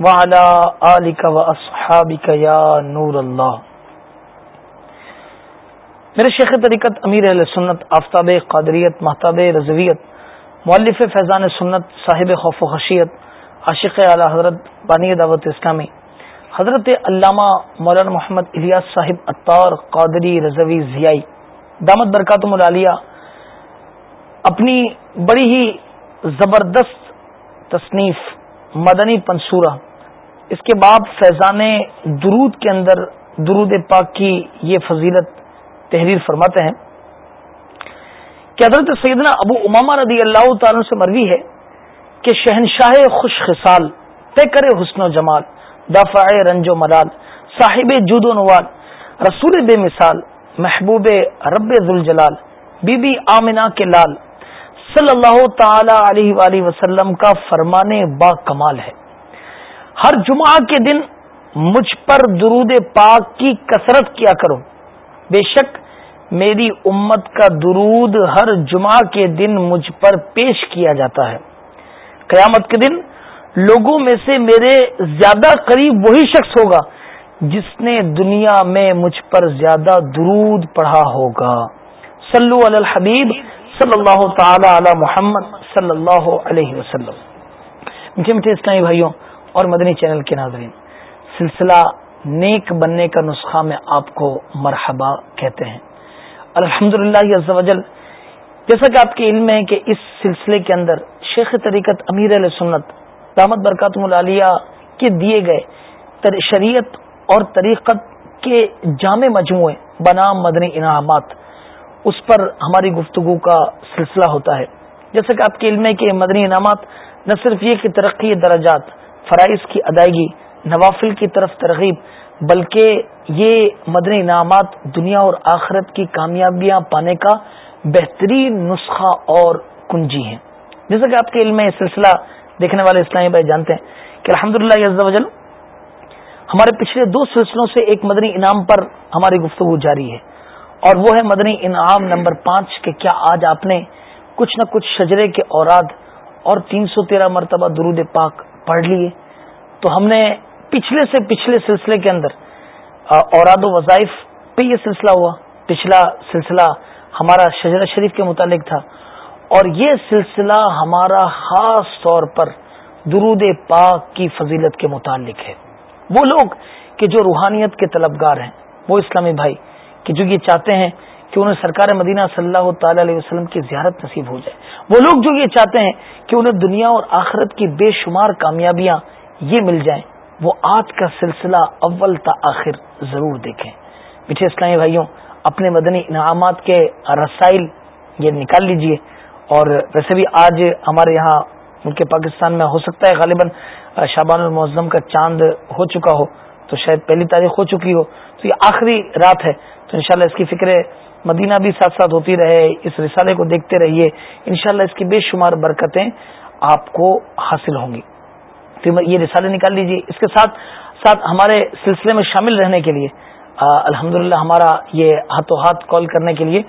وعلى آلک واصحابک یا نور اللہ۔ میرے شیخ طریقت امیر علیہ سنت، آفتاب قادریت محتاب رضویت مولف فیضان سنت، صاحب خوف و خشیت، عاشق اعلی حضرت، بانی دعوت اسلامی، حضرت علامہ مولانا محمد الیاس صاحب اطار قادری رضوی ضیائی، دامت برکاتم العالیہ، اپنی بڑی ہی زبردست تصنیف مدنی پنصورہ۔ اس کے بعد فیضان درود کے اندر درود پاک کی یہ فضیلت تحریر فرماتے ہیں کہ حضرت سیدنا ابو اماما رضی اللہ تعالی سے مروی ہے کہ شہنشاہ خوش خصال، طے کرے حسن و جمال دفاع رنج و ملال، صاحب جود و نوال، رسول بے مثال، محبوب رب ذوالجلال، بی بی آمنہ کے لال صلی اللہ تعالی علیہ وآلہ وسلم کا فرمان با کمال ہے۔ ہر جمعہ کے دن مجھ پر درود پاک کی کثرت کیا کرو۔ بے شک میری امت کا درود ہر جمعہ کے دن مجھ پر پیش کیا جاتا ہے۔ قیامت کے دن لوگوں میں سے میرے زیادہ قریب وہی شخص ہوگا جس نے دنیا میں مجھ پر زیادہ درود پڑھا ہوگا۔ صلو علی الحبیب۔ صلی اللہ تعالی علی محمد صلی اللہ علیہ وسلم۔ میٹھے میٹھے اسلامی بھائیوں اور مدنی چینل کے ناظرین، سلسلہ نیک بننے کا نسخہ میں آپ کو مرحبا کہتے ہیں۔ الحمد للہ جیسا کہ آپ کے علم ہے کہ اس سلسلے کے اندر شیخ طریقت امیر علیہ سنت دامت برکات العالیہ کے دیے گئے شریعت اور طریقت کے جامع مجموعے بنام مدنی انعامات اس پر ہماری گفتگو کا سلسلہ ہوتا ہے۔ جیسا کہ آپ کے علم ہے کہ مدنی انعامات نہ صرف یہ کہ ترقی درجات، فرائض کی ادائیگی، نوافل کی طرف ترغیب، بلکہ یہ مدنی انعامات دنیا اور آخرت کی کامیابیاں پانے کا بہترین نسخہ اور کنجی ہیں۔ جیسا کہ آپ کے علم میں یہ سلسلہ دیکھنے والے اسلامی بھائی جانتے ہیں کہ الحمد للہ ہمارے پچھلے دو سلسلوں سے ایک مدنی انعام پر ہماری گفتگو جاری ہے۔ اور وہ ہے مدنی انعام نمبر پانچ کہ کیا آج آپ نے کچھ نہ کچھ شجرے کے اوراد اور تین سو تیرہ مرتبہ درود پاک پڑھ لیے۔ تو ہم نے پچھلے سے پچھلے سلسلے کے اندر اوراد و وظائف پہ یہ سلسلہ ہوا۔ پچھلا سلسلہ ہمارا شجر شریف کے متعلق تھا۔ اور یہ سلسلہ ہمارا خاص طور پر درود پاک کی فضیلت کے متعلق ہے۔ وہ لوگ کہ جو روحانیت کے طلبگار ہیں، وہ اسلامی بھائی کہ جو یہ چاہتے ہیں کہ انہیں سرکار مدینہ صلی اللہ تعالی علیہ وسلم کی زیارت نصیب ہو جائے۔ وہ لوگ جو یہ چاہتے ہیں کہ انہیں دنیا اور آخرت کی بے شمار کامیابیاں یہ مل جائیں، وہ آج کا سلسلہ اول تا آخر ضرور دیکھیں۔ میٹھے اسلامی بھائیوں، اپنے مدنی انعامات کے رسائل یہ نکال لیجیے۔ اور ویسے بھی آج ہمارے یہاں ملک پاکستان میں ہو سکتا ہے، غالباً شابان المعظم کا چاند ہو چکا ہو، تو شاید پہلی تاریخ ہو چکی ہو۔ تو یہ آخری رات ہے۔ تو انشاءاللہ اس کی فکر مدینہ بھی ساتھ ساتھ ہوتی رہے، اس رسالے کو دیکھتے رہیے۔ انشاءاللہ اس کی بے شمار برکتیں آپ کو حاصل ہوں گی۔ یہ رسالے نکال لیجیے۔ اس کے ساتھ ساتھ ہمارے سلسلے میں شامل رہنے کے لیے الحمد ہمارا یہ ہاتھوں ہاتھ کال کرنے کے لیے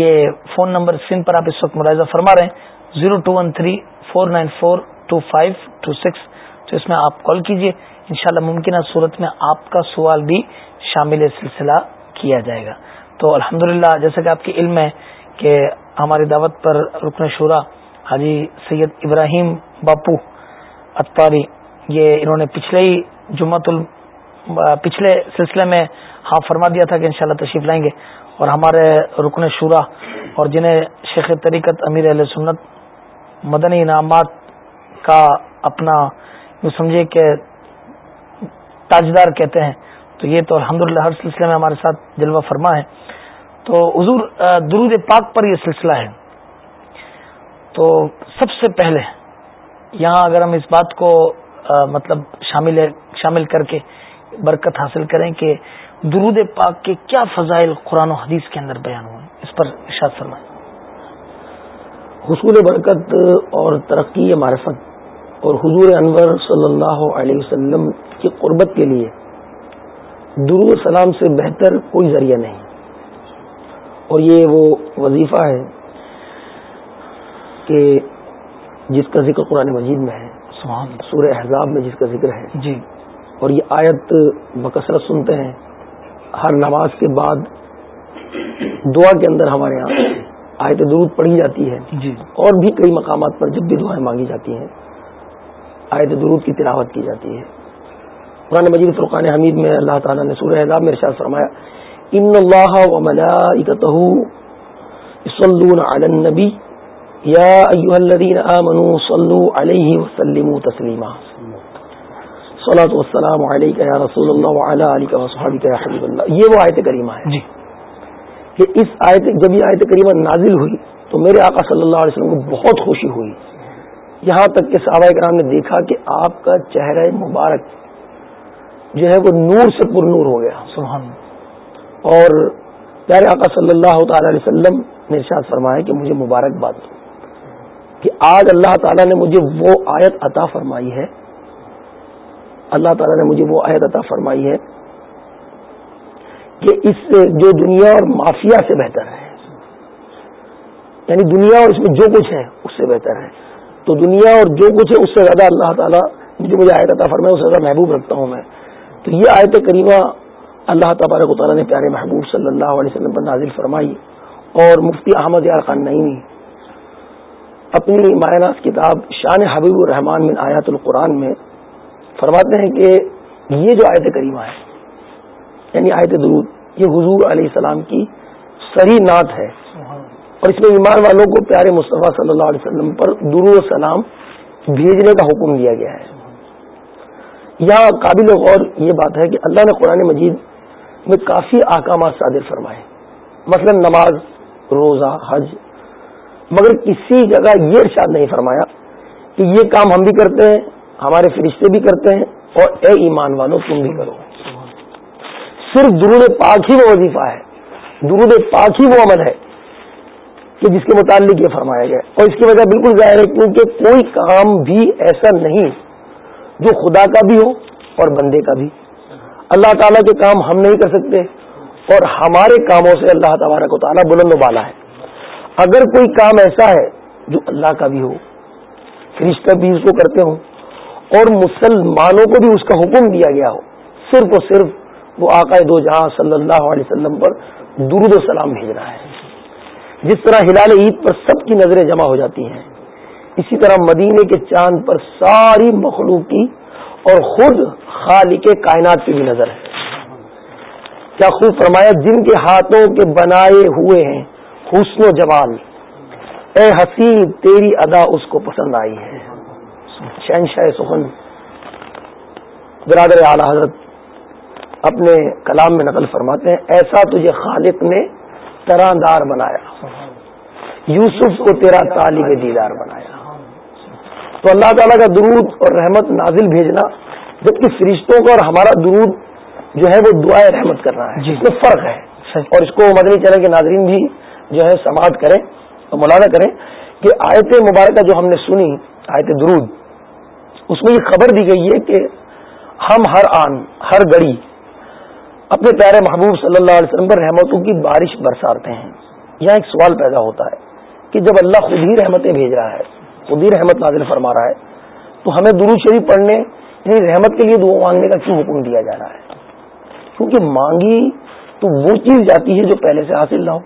یہ فون نمبر اسکرین پر آپ اس وقت ملاحظہ فرما رہے ہیں۔ Zero two one three, four nine four, two five, two six. تو اس میں آپ کال کیجیے۔ انشاءاللہ ممکنہ صورت میں آپ کا سوال بھی شامل سلسلہ کیا جائے گا۔ تو الحمد جیسا کہ آپ کی علم ہے کہ ہماری دعوت پر رکن شورا حاجی سید ابراہیم باپو اتاری یہ انہوں نے پچھلے ہی جمعت پچھلے سلسلے میں ہاں فرما دیا تھا کہ انشاءاللہ تشریف لائیں گے۔ اور ہمارے رکن شورا اور جنہیں شیخ طریقت امیر علیہ سنت مدنی انعامات کا اپنا یوں سمجھے کہ تاجدار کہتے ہیں تو یہ تو الحمد ہر سلسلے میں ہمارے ساتھ جلوہ فرما ہے۔ تو حضور درود پاک پر یہ سلسلہ ہے۔ تو سب سے پہلے یہاں اگر ہم اس بات کو مطلب شامل شامل کر کے برکت حاصل کریں کہ درود پاک کے کیا فضائل قرآن و حدیث کے اندر بیان ہوئے، اس پر ارشاد فرمائیں حصول برکت اور ترقی، معرفت اور حضور انور صلی اللہ علیہ وسلم کی قربت کے لیے درود سلام سے بہتر کوئی ذریعہ نہیں۔ اور یہ وہ وظیفہ ہے کہ جس کا ذکر قرآن مجید میں ہے سورہ احزاب میں جس کا ذکر ہے۔ جی۔ اور یہ آیت بکثرت سنتے ہیں۔ ہر نماز کے بعد دعا کے اندر ہمارے یہاں آیت درود پڑھی جاتی ہے۔ جی۔ اور بھی کئی مقامات پر جب بھی دعائیں مانگی جاتی ہیں آیت درود کی تلاوت کی جاتی ہے۔ قرآن مجید فرقان حمید میں اللہ تعالیٰ نے سورہ احزاب میں ارشاد فرمایا ان اللہ و علی النبی یا ایوہ الذین آمنوا صلو علیہ وسلموا تسلیما. صلاة والسلام علیکہ یا رسول اللہ وعلا علیکہ وصحابکہ یا حبیب اللہ۔ یہ وہ آیت کریمہ ہے۔ جی۔ کہ اس آیت جب یہ آیت کریمہ نازل ہوئی تو میرے آقا صلی اللہ علیہ وسلم کو بہت خوشی ہوئی۔ یہاں تک کہ صحابہ کرام نے دیکھا کہ آپ کا چہرہ مبارک جو ہے وہ نور سے پر نور ہو گیا، سبحان اور پیارے آقا صلی اللہ تعالی علیہ وسلم نے ارشاد فرمایا کہ مجھے مبارکباد دو، کہ آج اللہ تعالیٰ نے مجھے وہ آیت عطا فرمائی ہے۔ اللہ تعالیٰ نے مجھے وہ آیت عطا فرمائی ہے کہ اس سے جو دنیا اور مافیا سے بہتر ہے یعنی دنیا اور اس میں جو کچھ ہے اس سے بہتر ہے۔ تو دنیا اور جو کچھ ہے اس سے زیادہ اللہ تعالیٰ جو مجھے آیت عطا فرمائی اس سے زیادہ محبوب رکھتا ہوں میں۔ تو یہ آیت کریمہ اللہ تبارک و تعالیٰ نے پیارے محبوب صلی اللہ علیہ وسلم پر نازل فرمائی اور مفتی احمد یار خان نئی اپنی مائناس کتاب شان حبیب الرحمان من آیات القرآن میں فرماتے ہیں کہ یہ جو آیت کریمہ ہے یعنی آیت درود، یہ حضور علیہ السلام کی سری نعت ہے۔ اور اس میں ایمان والوں کو پیارے مصطفیٰ صلی اللہ علیہ وسلم پر درود السلام بھیجنے کا حکم دیا گیا ہے۔ یہاں قابل غور یہ بات ہے کہ اللہ نے قرآن مجید میں کافی احکامات صادر فرمائے۔ مثلا نماز، روزہ، حج۔ مگر کسی جگہ یہ ارشاد نہیں فرمایا کہ یہ کام ہم بھی کرتے ہیں، ہمارے فرشتے بھی کرتے ہیں اور اے ایمان والوں تم بھی کرو۔ صرف درود پاک ہی وہ وظیفہ ہے۔ درود پاک ہی وہ عمل ہے کہ جس کے متعلق یہ فرمایا گیا۔ اور اس کی وجہ بالکل ظاہر ہے کیونکہ کوئی کام بھی ایسا نہیں جو خدا کا بھی ہو اور بندے کا بھی۔ اللہ تعالیٰ کے کام ہم نہیں کر سکتے اور ہمارے کاموں سے اللہ تبارک و تعالیٰ بلند و بالا ہے۔ اگر کوئی کام ایسا ہے جو اللہ کا بھی ہو، فرشتہ بھی اس کو کرتے ہوں اور مسلمانوں کو بھی اس کا حکم دیا گیا ہو، صرف اور صرف وہ آقا دو جہاں صلی اللہ علیہ وسلم پر درود و سلام بھیج رہا ہے۔ جس طرح ہلال عید پر سب کی نظریں جمع ہو جاتی ہیں اسی طرح مدینے کے چاند پر ساری مخلوق کی اور خود خالق کائنات کی بھی نظر ہے۔ کیا خوب فرمایا جن کے ہاتھوں کے بنائے ہوئے ہیں، حسن و جمال۔ اے حسین، تیری ادا اس کو پسند آئی ہے۔ شہنشاہ سخن۔ برادر اعلی حضرت اپنے کلام میں نقل فرماتے ہیں، ایسا تجھے خالق نے طرح دار بنایا۔ یوسف کو تیرا طالب دیدار بنایا۔ تو اللہ تعالیٰ کا درود اور رحمت نازل بھیجنا جبکہ فرشتوں کا اور ہمارا درود جو ہے وہ دعائیں رحمت کر رہا ہے جس میں فرق ہے۔ اور اس کو مدنی چینل کے ناظرین بھی جو ہے سماعت کریں اور مولانا کریں کہ آیت مبارکہ جو ہم نے سنی آیت درود اس میں یہ خبر دی گئی ہے کہ ہم ہر آن ہر گڑی اپنے پیارے محبوب صلی اللہ علیہ وسلم پر رحمتوں کی بارش برساتے ہیں۔ یہاں ایک سوال پیدا ہوتا ہے کہ جب اللہ خود ہی رحمتیں بھیج رہا ہے خود ہی رحمت نازل فرما رہا ہے، تو ہمیں درود شریف پڑھنے یعنی رحمت کے لیے دعا مانگنے کا کیوں حکم دیا جا رہا ہے؟ کیونکہ مانگی تو وہ چیز جاتی ہے جو پہلے سے حاصل نہ ہو۔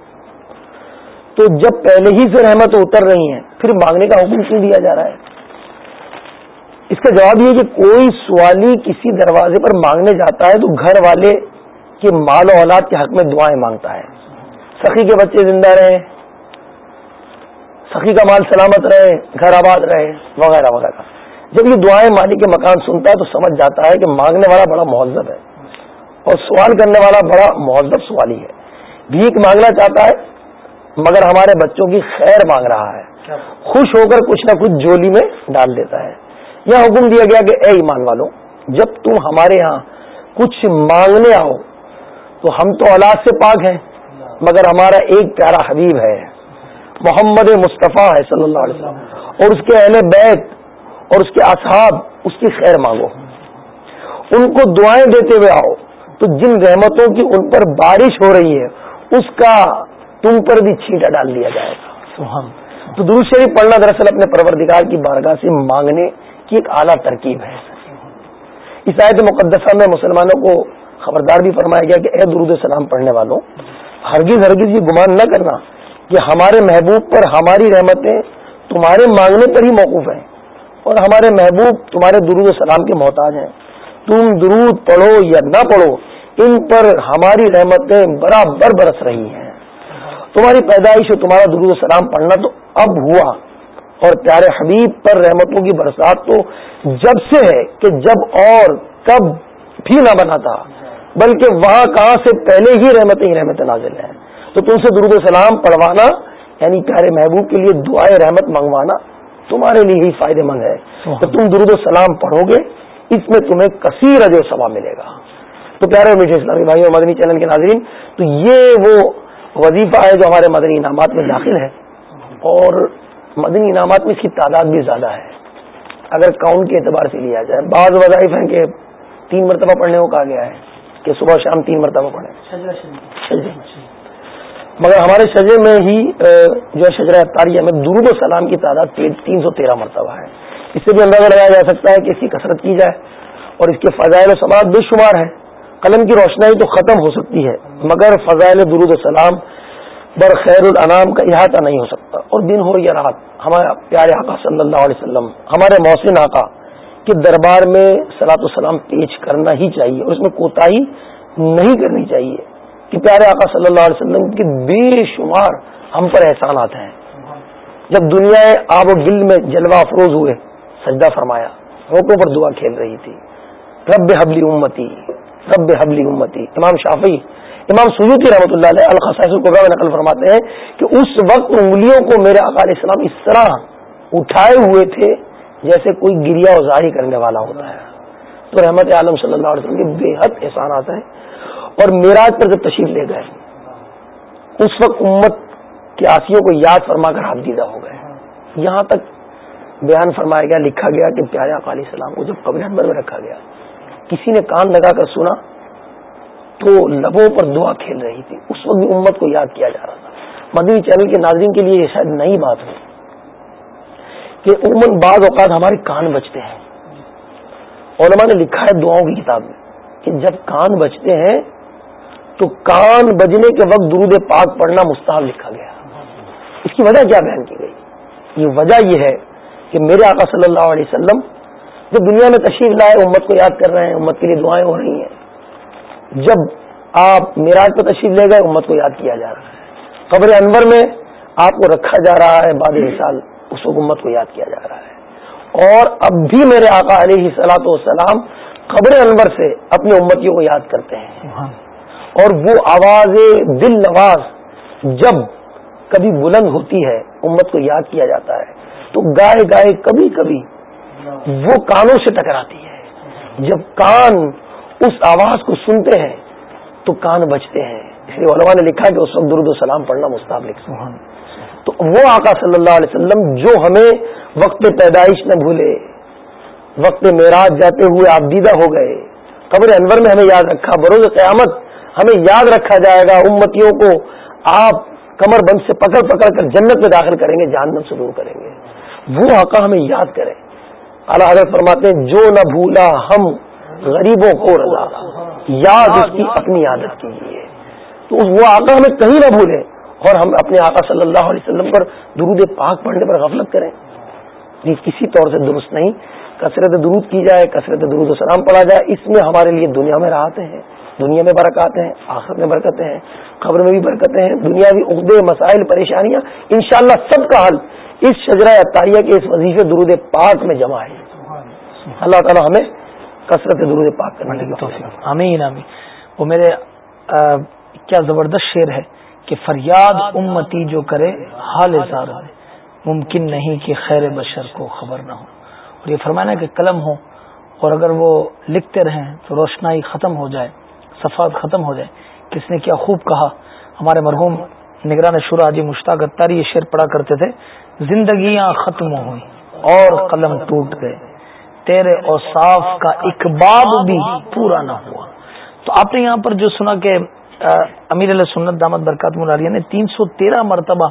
تو جب پہلے ہی سے رحمت اتر رہی ہیں، پھر مانگنے کا حکم کیوں دیا جا رہا ہے؟ اس کا جواب یہ کہ کوئی سوالی کسی دروازے پر مانگنے جاتا ہے تو گھر والے کے مال و اولاد کے حق میں دعائیں مانگتا ہے۔ سخی کے بچے زندہ رہے سخی کا مال سلامت رہے، گھر آباد رہے، وغیرہ وغیرہ۔ جب یہ دعائیں مالی کے مکان سنتا ہے تو سمجھ جاتا ہے کہ مانگنے والا بڑا مہذب ہے اور سوال کرنے والا بڑا مہذب سوالی ہے۔ بھیک مانگنا چاہتا ہے، مگر ہمارے بچوں کی خیر مانگ رہا ہے۔ خوش ہو کر کچھ نہ کچھ جولی میں ڈال دیتا ہے۔ یہ حکم دیا گیا کہ اے ایمان والوں جب تم ہمارے ہاں کچھ مانگنے آؤ تو ہم تو اولاد سے پاک ہیں، مگر ہمارا ایک پیارا حبیب ہے۔ محمد مصطفیٰ ہے صلی اللہ علیہ وسلم۔ اور اس کے اہل بیت اور اس کے اصحاب اس کی خیر مانگو۔ ان کو دعائیں دیتے ہوئے آؤ۔ تو جن رحمتوں کی ان پر بارش ہو رہی ہے اس کا تم پر بھی چھینٹا ڈال دیا جائے گا۔ تو درود شریف پڑھنا دراصل اپنے پروردگار کی بارگاہ سے مانگنے کی ایک اعلیٰ ترکیب ہے۔ اس آیت مقدسہ میں مسلمانوں کو خبردار بھی فرمایا گیا کہ اے درود السلام پڑھنے والوں ہرگز ہرگز یہ گمان نہ کرنا۔ کہ ہمارے محبوب پر ہماری رحمتیں تمہارے مانگنے پر ہی موقف ہیں اور ہمارے محبوب تمہارے درود السلام کے محتاج ہیں۔ تم درود پڑھو یا نہ پڑھو، ان پر ہماری رحمتیں برابر برس رہی ہیں۔ تمہاری پیدائش اور تمہارا درود السلام پڑھنا تو اب ہوا۔ اور پیارے حبیب پر رحمتوں کی برسات تو جب سے ہے کہ جب اور کب بھی نہ بنا تھا، بلکہ وہاں کہاں سے پہلے ہی رحمتیں ہی رحمت نازل ہیں۔ تو تم سے درود السلام پڑھوانا یعنی پیارے محبوب کے لیے دعائیں رحمت منگوانا تمہارے لیے ہی فائدے مند ہے۔ تو تم درود السلام پڑھو گے اس میں تمہیں کثیر اجو سوا ملے گا۔ تو پیارے میٹھے اسلامی بھائی اور مدنی چینل کے ناظرین تو یہ وہ وظیفہ ہے جو ہمارے مدنی انعامات میں داخل ہے۔ اور مدنی انعامات میں اس کی تعداد بھی زیادہ ہے۔ اگر کاؤنٹ کے اعتبار سے لیا جائے بعض وظائف ہیں کہ تین مرتبہ پڑھنے کو کہا گیا ہے کہ صبح شام تین مرتبہ پڑھیں۔ مگر ہمارے شجرے میں ہی جو ہے شجرا تاریہ میں درود و سلام کی تعداد تین سو تیرہ مرتبہ ہے۔ اس سے بھی اندازہ لگایا جا سکتا ہے کہ اس کی کثرت کی جائے اور اس کے فضائل و سماعت بے شمار ہیں۔ قلم کی روشنائی تو ختم ہو سکتی ہے، مگر فضائل درود السلام بر خیر الانام کا احاطہ نہیں ہو سکتا۔ اور دن ہو یا رات، ہمارے پیارے آقا صلی اللہ علیہ وسلم، ہمارے محسن آقا کے دربار میں سلاۃ السلام پیش کرنا ہی چاہیے اور اس میں کوتاہی نہیں کرنی چاہیے۔ کہ پیارے آقا صلی اللہ علیہ وسلم کے بے شمار ہم پر احسانات ہیں۔ جب دنیا آب و گل میں جلوہ افروز ہوئے، سجدہ فرمایا روکوں پر دعا کھیل رہی تھی۔ رب حبلی امتی، رب حبلی امتی۔ امام شافی امام سیوتی رحمۃ اللہ علیہ الخصائص القبا میں نقل فرماتے ہیں کہ اس وقت انگلیوں کو میرے اقال السلام اس طرح اٹھائے ہوئے تھے جیسے کوئی گریا ظاہر کرنے والا ہوتا ہے۔ تو رحمت عالم صلی اللہ علیہ وسلم کے بے حد احسانات ہیں۔ اور میراج پر جب تشریف لے گئے، اس وقت امت کے آسیوں کو یاد فرما کر ہاتھ دیدہ ہو گئے۔ یہاں تک بیان فرمایا گیا، لکھا گیا کہ پیارے اقالی السلام کو جب قبر میں رکھا گیا، کسی نے کان لگا کر سنا تو لبوں پر دعا کھیل رہی تھی۔ اس وقت بھی امت کو یاد کیا جا رہا تھا۔ مدنی چینل کے ناظرین کے لیے یہ شاید نئی بات ہے کہ عموماً بعض اوقات ہمارے کان بچتے ہیں۔ علماء نے لکھا ہے دعاؤں کی کتاب میں کہ جب کان بچتے ہیں تو کان بجنے کے وقت درود پاک پڑھنا مستحب لکھا گیا۔ اس کی وجہ کیا بیان کی گئی؟ یہ وجہ یہ ہے کہ میرے آقا صلی اللہ علیہ وسلم جو دنیا میں تشریف لائے، امت کو یاد کر رہے ہیں، امت کے لیے دعائیں ہو رہی ہیں۔ جب آپ میراج پر تشریف لے گئے، امت کو یاد کیا جا رہا ہے۔ قبر انور میں آپ کو رکھا جا رہا ہے باد مثال اس امت کو یاد کیا جا رہا ہے۔ اور اب بھی میرے آقا علیہ سلاۃ والسلام قبر انور سے اپنی امتیوں کو یاد کرتے ہیں۔ اور وہ آواز دل نواز جب کبھی بلند ہوتی ہے امت کو یاد کیا جاتا ہے تو گائے گائے کبھی کبھی وہ کانوں سے ٹکراتی ہے۔ جب کان اس آواز کو سنتے ہیں تو کان بچتے ہیں۔ اس لیے علماء نے لکھا کہ اس وقت درد و سلام پڑھنا مستعب لکھ تو وہ آقا صلی اللہ علیہ وسلم جو ہمیں وقت پیدائش نہ بھولے وقت معراج جاتے ہوئے آپ دیدہ ہو گئے قبر انور میں ہمیں یاد رکھا بروز قیامت ہمیں یاد رکھا جائے گا امتیوں کو آپ کمر بند سے پکڑ پکڑ کر جنت میں داخل کریں گے، جہنم سے دور کریں گے۔ وہ آقا ہمیں یاد کرے اللہ حضرت فرماتے ہیں، جو نہ بھولا ہم غریبوں کو رضا یاد اس کی اپنی عادت کیجیے تو وہ آقا ہمیں کہیں نہ بھولے اور ہم اپنے آقا صلی اللہ علیہ وسلم پر درود پاک پڑھنے پر غفلت کریں۔ یہ کسی طور سے درست نہیں۔ کثرت درود کی جائے، کثرت درود و سلام پڑھا جائے۔ اس میں ہمارے لیے دنیا میں راحتیں ہیں دنیا میں برکات ہیں آخر میں برکتیں ہیں خبر میں بھی برکتیں ہیں دنیاوی عہدے، مسائل، پریشانیاں، انشاءاللہ سب کا حل اس شجرہ اطاریہ کے اس وظیفے درود پاک میں جمع ہے۔ اللہ تعالیٰ ہمیں کثرت درود پاک کرنے کی توفیق آمین آمین۔ وہ میرے کیا زبردست شعر ہے کہ فریاد امتی جو کرے حال اظہار ممکن نہیں کہ خیر بشر کو خبر نہ ہو۔ اور یہ فرمانا کہ قلم ہو اور اگر وہ لکھتے رہیں تو روشنائی ختم ہو جائے۔ صفات ختم ہو جائے کس نے کیا خوب کہا۔ ہمارے مرحوم نگران شورا جی مشتاق اتاری یہ شعر پڑا کرتے تھے، زندگیاں ختم ہوئی اور قلم ٹوٹ گئے۔ تیرے اور صاف کا اقباب بھی پورا نہ ہوا۔ تو آپ نے یہاں پر جو سنا کہ امیر علیہ سنت دامت برکات ملالیہ نے تین سو تیرہ مرتبہ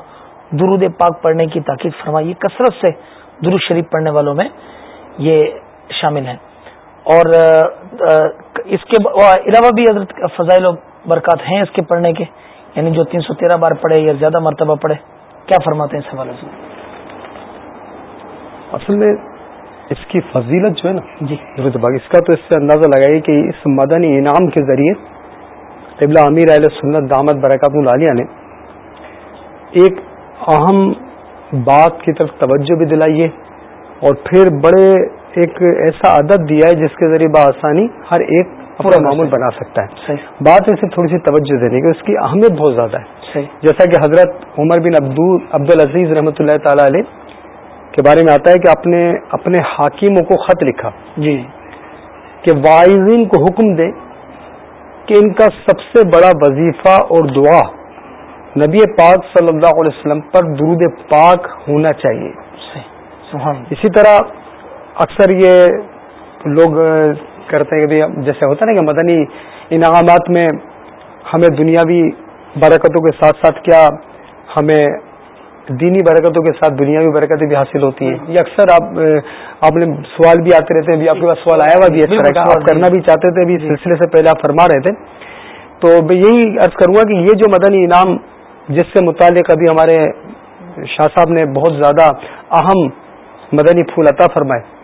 درود پاک پڑھنے کی تاکید فرمائی۔ کثرت سے درود شریف پڑھنے والوں میں یہ شامل ہے اور اس کے علاوہ بھی حضرت فضائل و برکات ہیں اس کے پڑھنے کے یعنی جو تین سو تیرہ بار پڑھے یا زیادہ مرتبہ پڑھے کیا فرماتے ہیں اس حوالے سے؟ اصل میں اس کی فضیلت جو ہے نا جی۔ اس کا تو اس سے اندازہ لگائیے کہ اس مدنی انعام کے ذریعے قبلہ امیر علیہ سنت دامت برکات العالیہ نے ایک اہم بات کی طرف توجہ بھی دلائی ہے اور پھر بڑے ایک ایسا عدد دیا ہے جس کے ذریعے بآسانی ہر ایک پورا معمول بنا سکتا ہے۔ بات اسے تھوڑی سی توجہ دینے کی اس کی اہمیت بہت زیادہ ہے۔ جیسا کہ حضرت عمر بن عبد العزیز رحمۃ اللہ تعالی علیہ کے بارے میں آتا ہے کہ اپنے اپنے حاکموں کو خط لکھا جی۔ کہ وائزین کو حکم دے کہ ان کا سب سے بڑا وظیفہ اور دعا نبی پاک صلی اللہ علیہ وسلم پر درود پاک ہونا چاہیے۔ اسی طرح اکثر یہ لوگ کرتے ہیں کہ جیسے ہوتا نا کہ مدنی انعامات میں ہمیں دنیاوی برکتوں کے ساتھ ساتھ کیا ہمیں دینی برکتوں کے ساتھ دنیاوی برکتیں بھی حاصل ہوتی ہیں؟ یہ اکثر آپ آپ نے سوال بھی آتے رہتے ہیں آپ کے پاس سوال آیا ہوا بھی اس طرح کا آپ کرنا بھی چاہتے تھے ابھی سلسلے سے پہلے آپ فرما رہے تھے۔ تو میں یہی عرض کروں گا کہ یہ جو مدنی انعام، جس سے متعلق ابھی ہمارے شاہ صاحب نے بہت زیادہ اہم مدنی پھول عطا فرمائے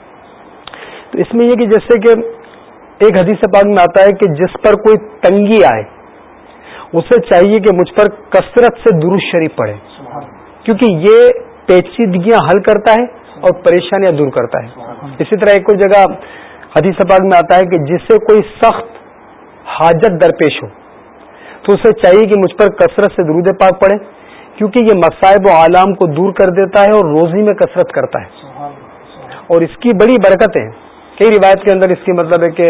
تو اس میں یہ کہ جیسے کہ ایک حدیث پاک میں آتا ہے کہ جس پر کوئی تنگی آئے اسے چاہیے کہ مجھ پر کثرت سے درست شریف پڑھے۔ کیونکہ یہ پیچیدگیاں حل کرتا ہے اور پریشانیاں دور کرتا ہے۔ اسی طرح ایک اور جگہ حدیث پاک میں آتا ہے کہ جس سے کوئی سخت حاجت درپیش ہو تو اسے چاہیے کہ مجھ پر کثرت سے درود پاک پڑھے کیونکہ یہ مصائب و عالام کو دور کر دیتا ہے اور روزی میں کثرت کرتا ہے۔ اور اس کی بڑی برکتیں کئی روایت کے اندر اس کی مطلب ہے کہ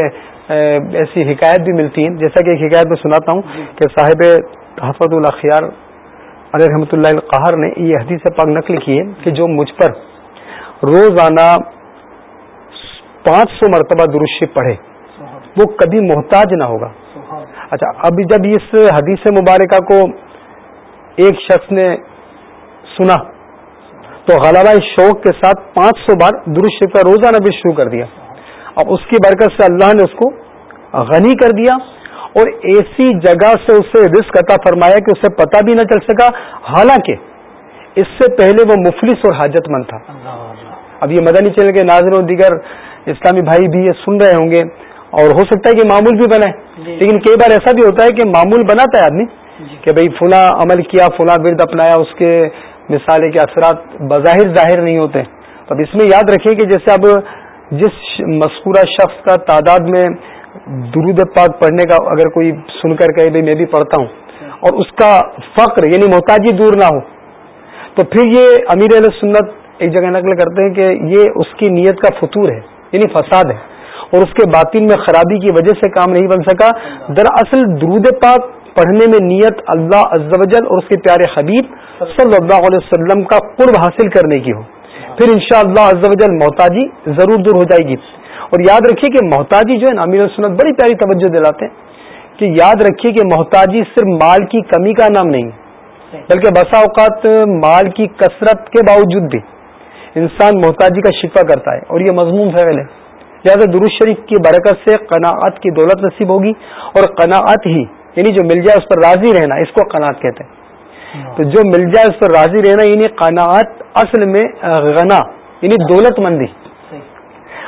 ایسی حکایت بھی ملتی ہیں۔ جیسا کہ ایک حکایت میں سناتا ہوں کہ صاحب تحفظ الخیار علیہ رحمۃ اللہ القہر نے یہ حدیث پاک نقل کی ہے کہ جو مجھ پر روزانہ پانچ سو مرتبہ درشی پڑھے، وہ کبھی محتاج نہ ہوگا۔ اچھا ابھی جب اس حدیث مبارکہ کو ایک شخص نے سنا تو غلبہ شوق کے ساتھ پانچ سو بار درست کا روزانہ بھی شروع کر دیا۔ اب اس کی برکت سے اللہ نے اس کو غنی کر دیا اور ایسی جگہ سے اسے رسک عطا فرمایا کہ اسے پتہ بھی نہ چل سکا حالانکہ اس سے پہلے وہ مفلس اور حاجت مند تھا اب یہ مدنی چل کے ناظر و دیگر اسلامی بھائی بھی یہ سن رہے ہوں گے اور ہو سکتا ہے کہ معمول بھی بنائے جی۔ لیکن کئی بار ایسا بھی ہوتا ہے کہ معمول بناتا ہے آدمی جی۔ کہ بھئی فلاں عمل کیا فلاں ورد اپنایا اس کے مثالیں کے اثرات بظاہر ظاہر نہیں ہوتے تو اب اس میں یاد رکھیں کہ جیسے اب جس مذکورہ شخص کا تعداد میں درود پاک پڑھنے کا اگر کوئی سن کر کہے بھائی میں بھی پڑھتا ہوں اور اس کا فخر یعنی محتاجی دور نہ ہو، تو پھر یہ امیر علیہ سنت ایک جگہ نقل کرتے ہیں کہ یہ اس کی نیت کا فطور ہے یعنی فساد ہے اور اس کے باطن میں خرابی کی وجہ سے کام نہیں بن سکا۔ دراصل درود پاک پڑھنے میں نیت اللہ عزوجل اور اس کے پیارے حبیب صلی اللہ علیہ وسلم کا قرب حاصل کرنے کی ہو۔ پھر انشاءاللہ شاء اللہ محتاجی ضرور دور ہو جائے گی. اور یاد رکھیے کہ محتاجی جو ہے نا امیر سنت بڑی پیاری توجہ دلاتے ہیں کہ یاد رکھیے کہ محتاجی صرف مال کی کمی کا نام نہیں بلکہ بسا اوقات مال کی کثرت کے باوجود بھی انسان محتاجی کا شکوہ کرتا ہے. اور یہ مضمون فعل ہے. لہٰذا درست شریف کی برکت سے قناعت کی دولت نصیب ہوگی اور قناعت ہی یعنی جو مل جائے اس پر راضی رہنا اس کو قناعت کہتے ہیں. تو جو مل جائے اس پر راضی رہنا یعنی قناعت اصل میں غنا یعنی دولت مندی۔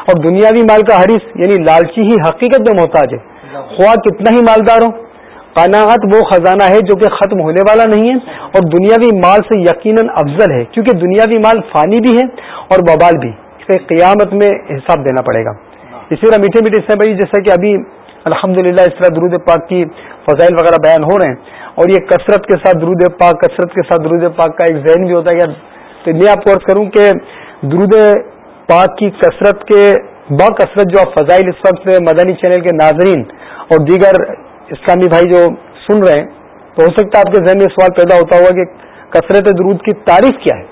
اور دنیاوی مال کا حریث یعنی لالچی ہی حقیقت میں محتاج ہے۔ خواہ کتنا ہی مالدار ہو، قناعت وہ خزانہ ہے جو کہ ختم ہونے والا نہیں ہے۔ اور دنیاوی مال سے یقیناً افضل ہے، کیونکہ دنیاوی مال فانی بھی ہے اور ببال بھی۔ قیامت میں حساب دینا پڑے گا۔ اسی طرح میٹھے میٹھے سے بھائی جیسا کہ ابھی الحمد للہ اس طرح درود پاک کی فضائل وغیرہ بیان ہو رہے ہیں۔ اور یہ کثرت کے ساتھ درود پاک، کثرت کے ساتھ درود پاک کا ایک ذہن بھی ہوتا ہے تو میں آپ کو عرض کروں کہ درود پاک کی کثرت کے بکثرت جو فضائل اس وقت مدنی چینل کے ناظرین اور دیگر اسلامی بھائی جو سن رہے ہیں، تو ہو سکتا ہے آپ کے ذہن میں سوال پیدا ہوتا ہوا کہ کثرت درود کی تعریف کیا ہے؟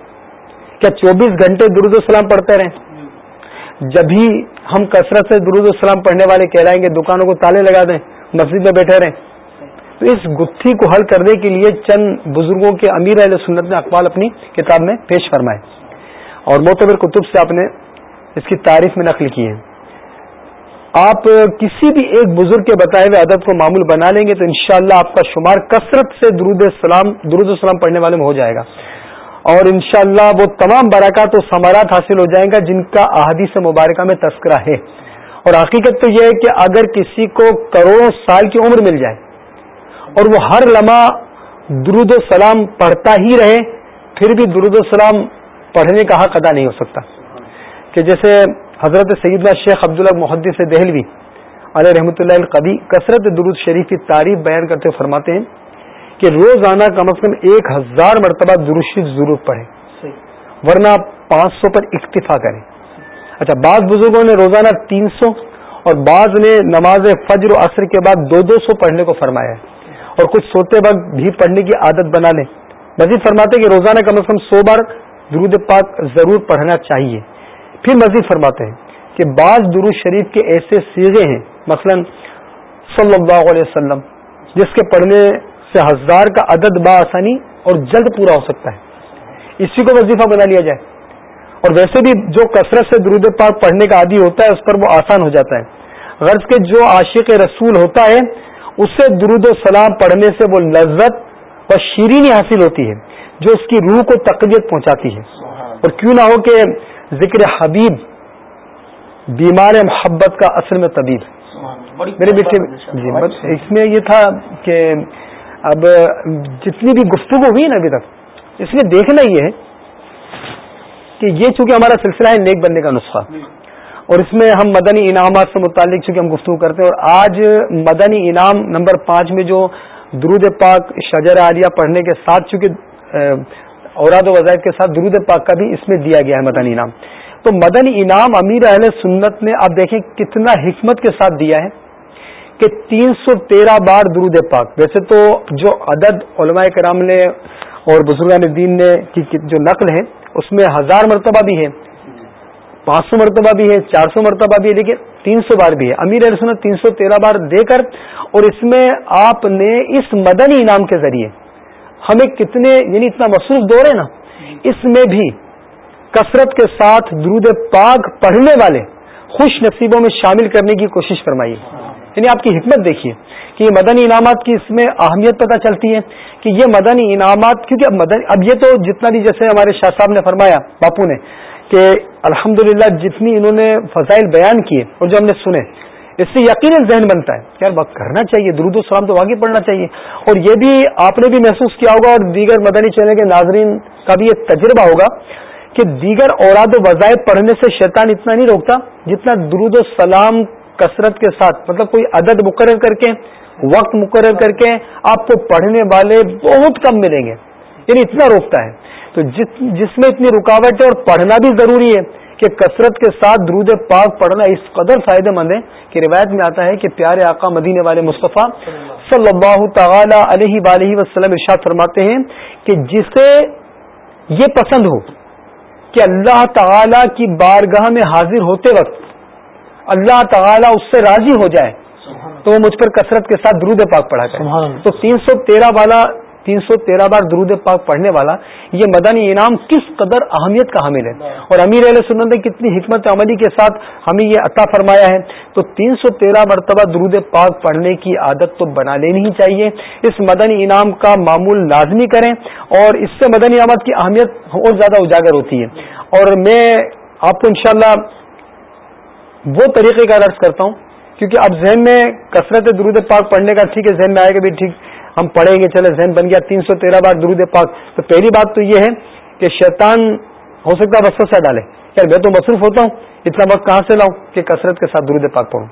کیا چوبیس گھنٹے درود السلام پڑھتے رہیں؟ جب بھی ہم کثرت سے درود السلام پڑھنے والے کہلائیں گے، دکانوں کو تالے لگا دیں، مسجد میں بیٹھے رہیں تو اس گتھی کو حل کرنے کے لیے چند بزرگوں کے امیر اہل سنت نے اقبال اپنی کتاب میں پیش فرمائے۔ اور معتبر کتب سے آپ نے اس کی تعریف میں نقل کی ہے۔ آپ کسی بھی ایک بزرگ کے بتائے ہوئے عدد کو معمول بنا لیں گے تو انشاءاللہ آپ کا شمار کثرت سے درود السلام درود السلام پڑھنے والے میں ہو جائے گا۔ اور انشاءاللہ وہ تمام برکات و ثمرات حاصل ہو جائیں گا جن کا احادیث مبارکہ میں تذکرہ ہے۔ اور حقیقت تو یہ ہے کہ اگر کسی کو کروڑوں سال کی عمر مل جائے اور وہ ہر لمحہ درود السلام پڑھتا ہی رہے، پھر بھی درود السلام پڑھنے کا حق ادا نہیں ہو سکتا۔ کہ جیسے حضرت سیدنا شیخ عبداللہ محدث سے دہلوی علیہ رحمۃ اللہ القبی کثرت درود شریف کی تعریف بیان کرتے فرماتے ہیں کہ روزانہ کم از کم ایک ہزار مرتبہ شریف ضرور پڑھے ورنہ پانچ سو پر اکتفا کریں۔ اچھا بعض بزرگوں نے روزانہ تین سو اور بعض نے نماز فجر و عصر کے بعد دو دو سو پڑھنے کو فرمایا ہے۔ اور کچھ سوتے وقت بھی پڑھنے کی عادت بنا لیں۔ مزید فرماتے کہ روزانہ کم از کم سو بار درود پاک ضرور پڑھنا چاہیے۔ پھر مزید فرماتے ہیں کہ بعض درو شریف کے ایسے سیغے ہیں، مثلا صلی اللہ علیہ وسلم، جس کے پڑھنے سے ہزار کا عدد بآسانی اور جلد پورا ہو سکتا ہے۔ اسی کو وظیفہ بنا لیا جائے۔ اور ویسے بھی جو کثرت سے درود پاک پڑھنے کا عادی ہوتا ہے، اس پر وہ آسان ہو جاتا ہے۔ غرض کے جو عاشق رسول ہوتا ہے اسے درود و سلام پڑھنے سے وہ لذت و شیرینی حاصل ہوتی ہے جو اس کی روح کو تقویت پہنچاتی ہے۔ اور کیوں نہ ہو کہ ذکر حبیب بیمار محبت کا اصل میں طبیب میرے بیٹے جی اس میں یہ تھا کہ اب جتنی بھی گفتگو ہوئی نا ابھی تک اس میں دیکھنا یہ ہے کہ یہ چونکہ ہمارا سلسلہ ہے نیک بننے کا نسخہ اور اس میں ہم مدنی انعامات سے متعلق چونکہ ہم گفتگو کرتے ہیں اور آج مدنی انعام نمبر پانچ میں جو درود پاک شجر عالیہ پڑھنے کے ساتھ چونکہ اوراد و وظائف کے ساتھ درود پاک کا بھی اس میں دیا گیا ہے مدنی انعام۔ تو مدنی انعام امیر اہل سنت نے آپ دیکھیں کتنا حکمت کے ساتھ دیا ہے کہ تین سو تیرہ بار درود پاک۔ ویسے تو جو عدد علماء کرام نے اور بزرگان دین نے کی جو نقل ہے، اس میں ہزار مرتبہ بھی ہے۔ پانچ سو مرتبہ بھی ہے، چار سو مرتبہ بھی ہے، لیکن تین سو بار بھی ہے۔ امیر سنت تین سو تیرہ بار دے کر، اور اس میں آپ نے اس مدنی انعام کے ذریعے ہمیں کتنے یعنی اتنا مصروف دور ہے نا، اس میں بھی کثرت کے ساتھ درود پاک پڑھنے والے خوش نصیبوں میں شامل کرنے کی کوشش فرمائیے۔ یعنی آپ کی حکمت دیکھیے کہ یہ مدنی انعامات کی اس میں اہمیت پتہ چلتی ہے کہ یہ مدنی انعامات، کیونکہ اب مدنی، اب یہ تو جتنا بھی جیسے ہمارے شاہ صاحب نے فرمایا، باپو نے کہ الحمدللہ جتنی انہوں نے فضائل بیان کیے اور جو ہم نے سنے، اس سے یقیناً ذہن بنتا ہے یار بات کرنا چاہیے، درود السلام تو واقعی پڑھنا چاہیے۔ اور یہ بھی آپ نے بھی محسوس کیا ہوگا اور دیگر مدنی چینل کے ناظرین کا بھی یہ تجربہ ہوگا کہ دیگر اوراد و وظائف پڑھنے سے شیطان اتنا نہیں روکتا جتنا درود السلام کثرت کے ساتھ مطلب کوئی عدد مقرر کر کے، وقت مقرر کر کے آپ کو پڑھنے والے بہت کم ملیں گے۔ یعنی اتنا روکتا ہے۔ تو جس میں اتنی رکاوٹ ہے اور پڑھنا بھی ضروری ہے کہ کثرت کے ساتھ درود پاک پڑھنا اس قدر فائدہ مند ہے کہ روایت میں آتا ہے کہ پیارے آقا مدینے والے مصطفیٰ صلی اللہ تعالی علیہ وآلہ وسلم ارشاد فرماتے ہیں کہ جسے یہ پسند ہو کہ اللہ تعالی کی بارگاہ میں حاضر ہوتے وقت اللہ تعالی اس سے راضی ہو جائے تو وہ مجھ پر کثرت کے ساتھ درود پاک پڑھا جائے۔ تو تین سو تیرہ والا تین سو تیرہ بار درود پاک پڑھنے والا، یہ مدنی انعام کس قدر اہمیت کا حامل ہے؟ اور امیر علیہ سنت نے کتنی حکمت عملی کے ساتھ ہمیں یہ عطا فرمایا ہے؟ تو تین سو تیرہ مرتبہ درود پاک پڑھنے کی عادت تو بنا لینی ہی چاہیے۔ اس مدنی انعام کا معمول لازمی کریں اور اس سے مدنی انعامات کی اہمیت اور زیادہ اجاگر ہوتی ہے۔ اور میں آپ کو انشاءاللہ وہ طریقے کا عرض کرتا ہوں، کیونکہ اب ذہن میں کثرت درود پاک پڑھنے کا، ٹھیک ہے، ذہن میں آئے گا بھی ٹھیک ہم پڑھیں گے، چلے، ذہن بن گیا، تین سو تیرہ بار درود پاک۔ تو پہلی بات تو یہ ہے کہ شیطان ہو سکتا ہے وسط سے ڈالے۔ یار میں تو مصروف ہوتا ہوں، اتنا وقت کہاں سے لاؤں کہ کثرت کے ساتھ درود پاک پڑھوں؟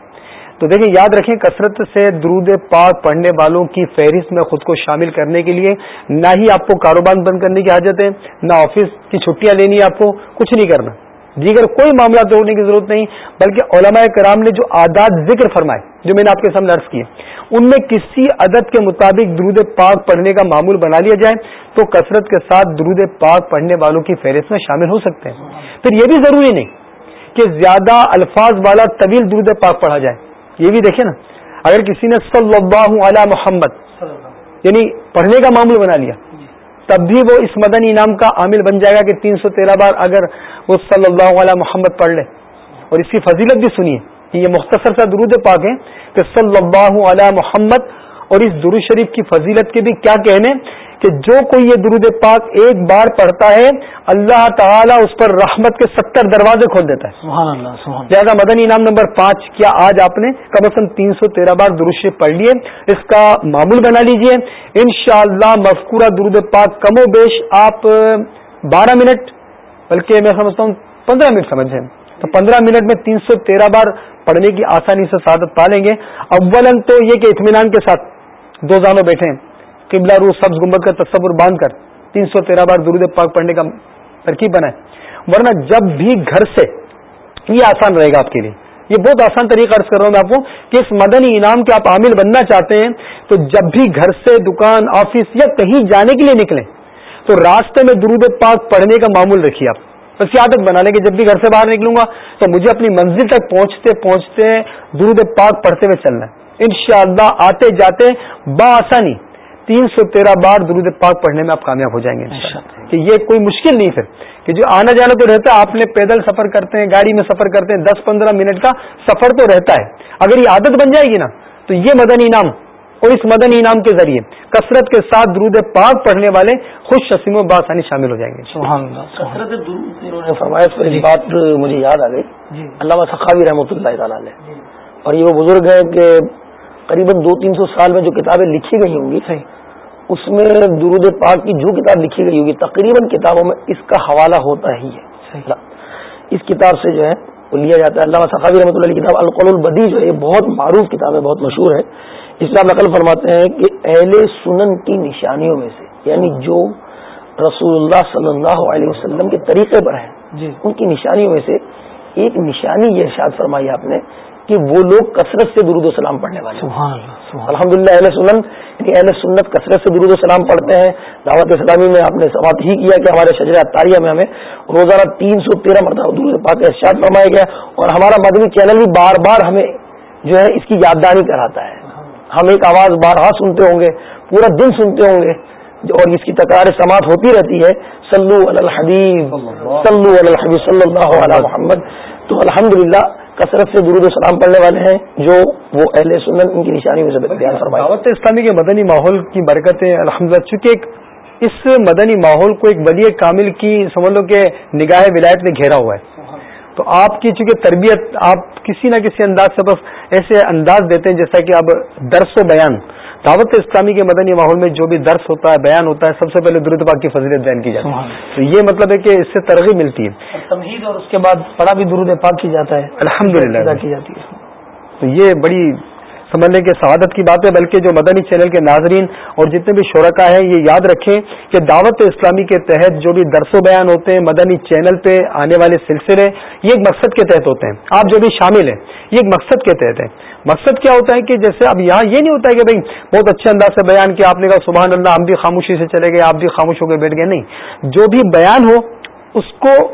تو دیکھیں، یاد رکھیں، کثرت سے درود پاک پڑھنے والوں کی فہرست میں خود کو شامل کرنے کے لیے نہ ہی آپ کو کاروبار بند کرنے کی حاجت ہے، نہ آفس کی چھٹیاں لینی ہے آپ کو، کچھ نہیں کرنا۔ دیگر کوئی معاملہ توڑنے کی ضرورت نہیں بلکہ علماء کرام نے جو عادات ذکر فرمائے جو میں نے آپ کے سامنے عرض کیے ان میں کسی عدد کے مطابق درود پاک پڑھنے کا معمول بنا لیا جائے تو کثرت کے ساتھ درود پاک پڑھنے والوں کی فہرست میں شامل ہو سکتے ہیں۔ پھر یہ بھی ضروری نہیں کہ زیادہ الفاظ والا طویل درود پاک پڑھا جائے۔ یہ بھی دیکھیں نا اگر کسی نے صلی اللہ علی محمد۔ یعنی پڑھنے کا معمول بنا لیا تب بھی وہ اس مدنی انعام کا عامل بن جائے گا کہ تین سو تیرہ بار اگر وہ صلی اللہ علیہ محمد پڑھ لے۔ اور اس کی فضیلت بھی سنیے یہ مختصر سا درود پاک ہے کہ صلی اللہ علیہ محمد اور اس درود شریف کی فضیلت کے بھی کیا کہنے۔ کہ جو کوئی یہ درود پاک ایک بار پڑھتا ہے اللہ تعالیٰ اس پر رحمت کے ستر دروازے کھول دیتا ہے۔ سبحان اللہ سبحان لہٰذا مدنی انعام نمبر پانچ کیا آج آپ نے؟ کم از کم تین سو تیرہ بار شریف پڑھ لیے۔ اس کا معمول بنا لیجیے۔ ان شاء اللہ مفکورہ درود پاک کم و بیش آپ بارہ منٹ بلکہ میں سمجھتا ہوں پندرہ منٹ سمجھیں۔ تو پندرہ منٹ میں تین سو تیرہ بار پڑھنے کی آسانی سے سعادت پا لیں گے۔ اول تو یہ کہ اطمینان کے ساتھ دو زانوں بیٹھے ہیں قبلہ روح سبز گمبد کا تصور باندھ کر تین سو تیرہ بار درود پاک پڑھنے کا ترکیب بنائے ورنہ جب بھی گھر سے یہ آسان رہے گا آپ کے لیے۔ یہ بہت آسان طریقہ عرض کر رہا ہوں میں آپ کو کہ اس مدنی انعام کے آپ عامل بننا چاہتے ہیں تو جب بھی گھر سے دکان، آفس یا کہیں جانے کے لیے نکلیں، تو راستے میں درود پاک پڑھنے کا معمول رکھیے آپ۔ بس یہ عادت بنا لیں کہ جب بھی گھر سے باہر نکلوں گا تو مجھے اپنی منزل تک پہنچتے پہنچتے درود پاک پڑھتے ہوئے چلنا ہے۔ انشاءاللہ آتے جاتے بآسانی تین سو تیرہ بار درود پاک پڑھنے میں آپ کامیاب ہو جائیں گے کہ یہ کوئی مشکل نہیں پھر۔ کہ جو آنا جانا تو رہتا ہے آپ نے پیدل سفر کرتے ہیں گاڑی میں سفر کرتے ہیں دس پندرہ منٹ کا سفر تو رہتا ہے۔ اگر یہ عادت بن جائے گی نا تو یہ مدنی انعام اور اس مدنی انعام کے ذریعے کثرت کے ساتھ درود پاک پڑھنے والے خوش شسیم و بآسانی شامل ہو جائیں گے۔ بات مجھے یاد آ گئی۔ جی۔ علامہ سخاوی رحمۃ اللہ تعالی جی۔ اور یہ وہ بزرگ ہے کہ قریباً دو تین سو سال میں جو کتابیں لکھی گئی ہوں گی اس میں درود پاک کی جو کتاب لکھی گئی ہوگی تقریباً کتابوں میں اس کا حوالہ ہوتا ہی ہے۔ اس کتاب سے جو ہے وہ لیا جاتا ہے۔ علامہ صفابی رحمۃ اللہ کتاب القل البدی جو ہے یہ بہت معروف کتاب ہے بہت مشہور ہے۔ اس میں آپ نقل فرماتے ہیں کہ اہل سنن کی نشانیوں میں سے یعنی جو رسول اللہ صلی اللہ علیہ وسلم کے طریقے پر ہیں جی۔ ان کی نشانیوں میں سے ایک نشانی یہ ارشاد فرمائی آپ نے کہ وہ لوگ کثرت سے درود و سلام پڑھنے والے الحمد للہ اہل سنن یعنی اہل سنت کثرت سے درود و سلام پڑھتے ہیں۔ دعوت اسلامی میں آپ نے سوات ہی کیا کہ ہمارے شجر تاریہ میں ہمیں روزانہ تین سو تیرہ مرتبہ درود پاک ارشاد فرمایا گیا اور ہمارا مدنی چینل بھی بار بار ہمیں جو ہے اس کی یادداری کراتا ہے۔ ہم ایک آواز بارہا سنتے ہوں گے پورا دن سنتے ہوں گے۔ اور اس کی تکرار سماعت ہوتی رہتی ہے سلو الحبیب سلو الحبیب صلی اللہ علیہ محمد. تو الحمدللہ کثرت سے درود و سلام پڑھنے والے ہیں جو وہ اہل سنن ان کی نشانی میں دعوت اسلامی کے مدنی ماحول کی برکتیں الحمد للہ چونکہ اس مدنی ماحول کو ایک ولی کامل کی سمجھ لو کہ نگاہ ولایت نے گھیرا ہوا ہے۔ تو آپ کی چونکہ تربیت آپ کسی نہ کسی انداز سے بس ایسے انداز دیتے ہیں جیسا کہ اب درس و بیان دعوت اسلامی کے مدنی ماحول میں جو بھی درس ہوتا ہے بیان ہوتا ہے سب سے پہلے درد پاک کی فضیلت بیان کی جاتی ہے۔ تو یہ مطلب ہے کہ اس سے ترغیب ملتی ہے۔ تمہید اور اس کے بعد پڑا بھی درود پاک کی جاتا ہے۔ الحمد للہ کی جاتی ہے۔ تو یہ بڑی سمجھنے کے سعادت کی بات ہے بلکہ جو مدنی چینل کے ناظرین اور جتنے بھی شرکا ہیں یہ یاد رکھیں کہ دعوت اسلامی کے تحت جو بھی درس و بیان ہوتے ہیں مدنی چینل پہ آنے والے سلسلے یہ ایک مقصد کے تحت ہوتے ہیں۔ آپ جو بھی شامل ہیں یہ ایک مقصد کے تحت ہے مقصد کیا ہوتا ہے کہ جیسے اب یہاں یہ نہیں ہوتا ہے کہ بھائی بہت اچھے انداز سے بیان کیا، آپ نے کہا سبحان اللہ، ہم بھی خاموشی سے چلے گئے، آپ بھی خاموش ہو کے بیٹھ گئے، نہیں۔ جو بھی بیان ہو، اس کو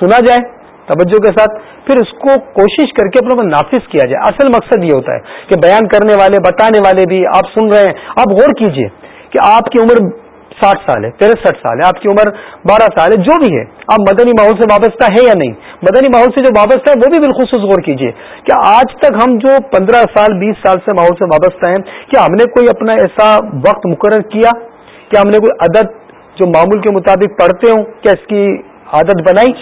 سنا جائے توجہ کے ساتھ، پھر اس کو کوشش کر کے اپنے نافذ کیا جائے۔ اصل مقصد یہ ہوتا ہے کہ بیان کرنے والے، بتانے والے بھی آپ سن رہے ہیں۔ آپ غور کیجیے کہ آپ کی عمر ساٹھ سال ہے تریسٹھ سال ہے، آپ کی عمر بارہ سال ہے، جو بھی ہے، آپ مدنی ماحول سے وابستہ ہے یا نہیں۔ مدنی ماحول سے جو وابستہ ہے وہ بھی بالخصوص غور کیجیے کہ آج تک ہم جو پندرہ سال بیس سال سے ماحول سے وابستہ ہیں کیا ہم نے کوئی اپنا ایسا وقت مقرر کیا؟ کہ ہم نے کوئی عدد جو معمول کے مطابق پڑھتے ہوں کیا اس کی عادت بنائی؟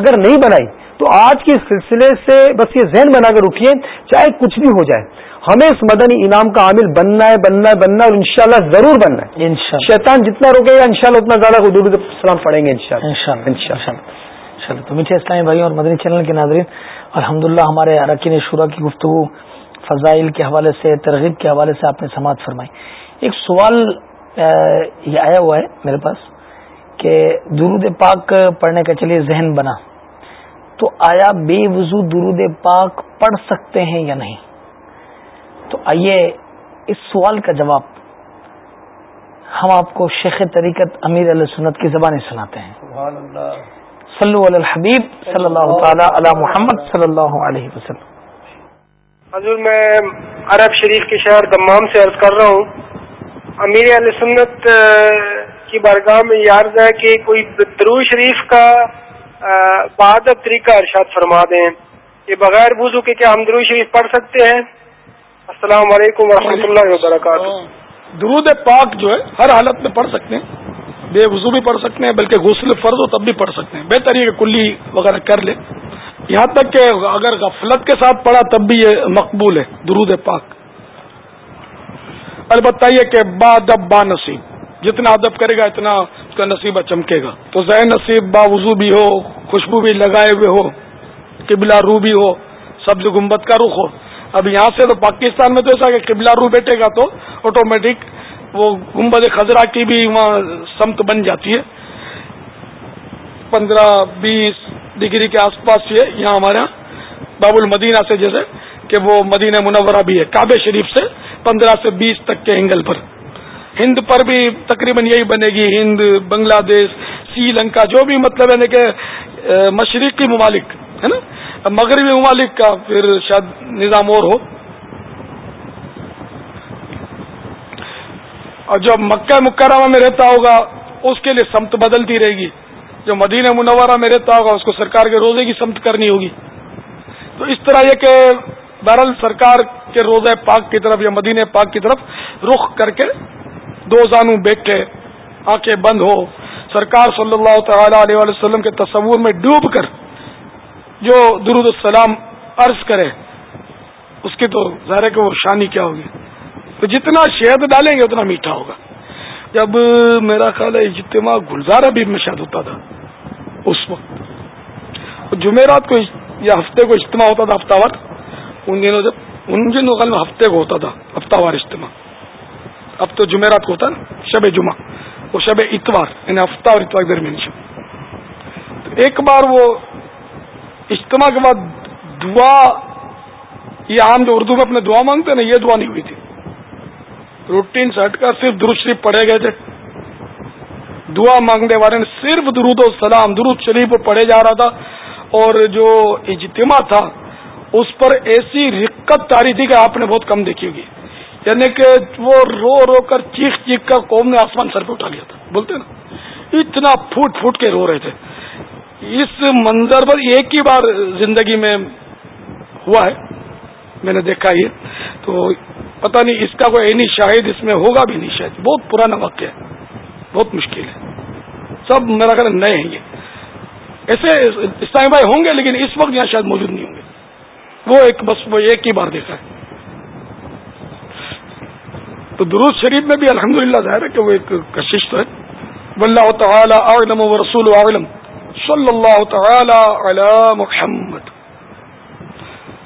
اگر نہیں بنائی تو آج کے سلسلے سے بس یہ ذہن بنا کر اٹھیے چاہے کچھ بھی ہو جائے ہمیں اس مدنی انعام کا عامل بننا ہے بننا ہے بننا اور انشاءاللہ ضرور بننا ہے۔ شیطان جتنا روکے گا انشاءاللہ اتنا زیادہ حدود السلام پڑھیں گے چلو تو میٹھے اسلامی بھائی اور مدنی چینل کے ناظرین الحمد ہمارے اراکین شورا کی گفتگو فضائل کے حوالے سے، ترغیب کے حوالے سے آپ نے سماعت فرمائی۔ ایک سوال یہ آیا ہوا ہے میرے پاس کہ درود پاک پڑھنے کا چلیے ذہن بنا۔ تو آیا بے وضو درود پاک پڑھ سکتے ہیں یا نہیں؟ تو آئیے اس سوال کا جواب ہم آپ کو شیخ طریقت امیر علیہ سنت کی زبانیں سناتے ہیں۔ صلو علی الحبیب صلی اللہ تعالی علی محمد صلی اللہ علیہ وسلم. حضور میں عرب شریف کے شہر دمام سے عرض کر رہا ہوں۔ امیر علیہ سنت کی بارگاہ میں یہ عرض ہے کہ کوئی درو شریف کا بعد طریقہ ارشاد فرما دیں۔ کہ بغیر بوزو کے کیا ہم درو شریف پڑھ سکتے ہیں۔ السلام علیکم ورحمۃ اللہ وبرکاتہ۔ درود پاک جو ہے ہر حالت میں پڑھ سکتے ہیں۔ بے وضو بھی پڑھ سکتے ہیں، بلکہ غسل فرض ہو تب بھی پڑھ سکتے ہیں۔ بہتر یہ کہ کلی وغیرہ کر لے۔ یہاں تک کہ اگر غفلت کے ساتھ پڑھا تب بھی یہ مقبول ہے، درود پاک۔ البتہ یہ کہ با دب با نصیب۔ جتنا ادب کرے گا، اتنا اس کا نصیبہ چمکے گا۔ تو ذہن نصیب باوضو بھی ہو، خوشبو بھی لگائے ہوئے ہو، قبلہ رو بھی ہو، سبز گمبت کا رخ ہو۔ اب یہاں سے تو پاکستان میں تو ایسا کہ قبلہ رو بیٹھے گا تو آٹومیٹک وہ گمبد خزرہ کی بھی وہاں سمت بن جاتی ہے۔ پندرہ بیس ڈگری کے آس پاس یہ یہاں ہمارے یہاں باب المدینہ سے جیسے کہ وہ مدینہ منورہ بھی ہے کعبے شریف سے پندرہ سے بیس تک کے اینگل پر۔ ہند پر بھی تقریباً یہی بنے گی، ہند، بنگلہ دیش، سری لنکا، جو بھی مطلب ہے کہ مشرقی ممالک، ہے نا؟ مغربی ممالک کا پھر شاید نظام اور ہو۔ اور جو مکہ مکرمہ میں رہتا ہوگا، اس کے لیے سمت بدلتی رہے گی۔ جو مدینہ منورہ میں رہتا ہوگا، اس کو سرکار کے روزے کی سمت کرنی ہوگی۔ تو اس طرح یہ کہ بہرحال سرکار کے روزہ پاک کی طرف یا مدینہ پاک کی طرف رخ کر کے دو زانو بیٹھے، آنکھیں بند ہو۔ سرکار صلی اللہ تعالی علیہ وسلم کے تصور میں ڈوب کر جو درود السلام عرض کرے، اس کی تو ظاہر ہے کہ وہ شانی کیا ہوگی۔ تو جتنا شہد ڈالیں گے اتنا میٹھا ہوگا۔ جب میرا خیال ہے اجتماع گلزارا بھی میں شاید ہوتا تھا، اس وقت۔ جمعرات کو یا ہفتے کو اجتماع ہوتا تھا، ہفتہ وار۔ ان دنوں جب ان دنوں میں ہفتے کو ہوتا تھا، ہفتہ وار اجتماع۔ اب تو جمعرات کو ہوتا نا، شب جمعہ۔ وہ شب اتوار یعنی ہفتہ اور اتوار درمیان شب۔ ایک بار وہ اجتماع کے بعد دعا، یہ عام جو اردو میں اپنے دعا مانگتے ہیں نا، یہ دعا نہیں ہوئی تھی۔ روٹین سے ہٹ کر صرف درود شریف پڑھے گئے تھے۔ دعا مانگنے والے نے صرف درود و سلام، درود شریف پڑھے جا رہا تھا اور جو اجتماع تھا، اس پر ایسی رقت تاری تھی کہ آپ نے بہت کم دیکھی ہوگی۔ یعنی کہ وہ رو رو کر چیخ چیخ کر قوم نے آسمان سر پہ اٹھا لیا تھا۔ بولتے نا؟ اتنا پھوٹ پھوٹ کے رو رہے تھے۔ اس منظر پر ایک ہی بار زندگی میں ہوا ہے۔ میں نے دیکھا یہ۔ تو پتہ نہیں اس کا کوئی اینی شاہد اس میں ہوگا بھی نہیں شاید. بہت پرانا واقعہ ہے. بہت مشکل ہے. سب میرا خیال نئے ہیں یہ. ایسے اسلامی بھائی ہوں گے لیکن اس وقت یہاں شاید موجود نہیں ہوں گے. وہ ایک بس وہ ایک ہی بار دیکھا ہے. تو درود شریف میں بھی الحمد للہ ظاہر ہے کہ وہ ایک کشش تو ہے. واللہ تعالی اعلم و رسول اعلم. صلی اللہ تعالی علی محمد.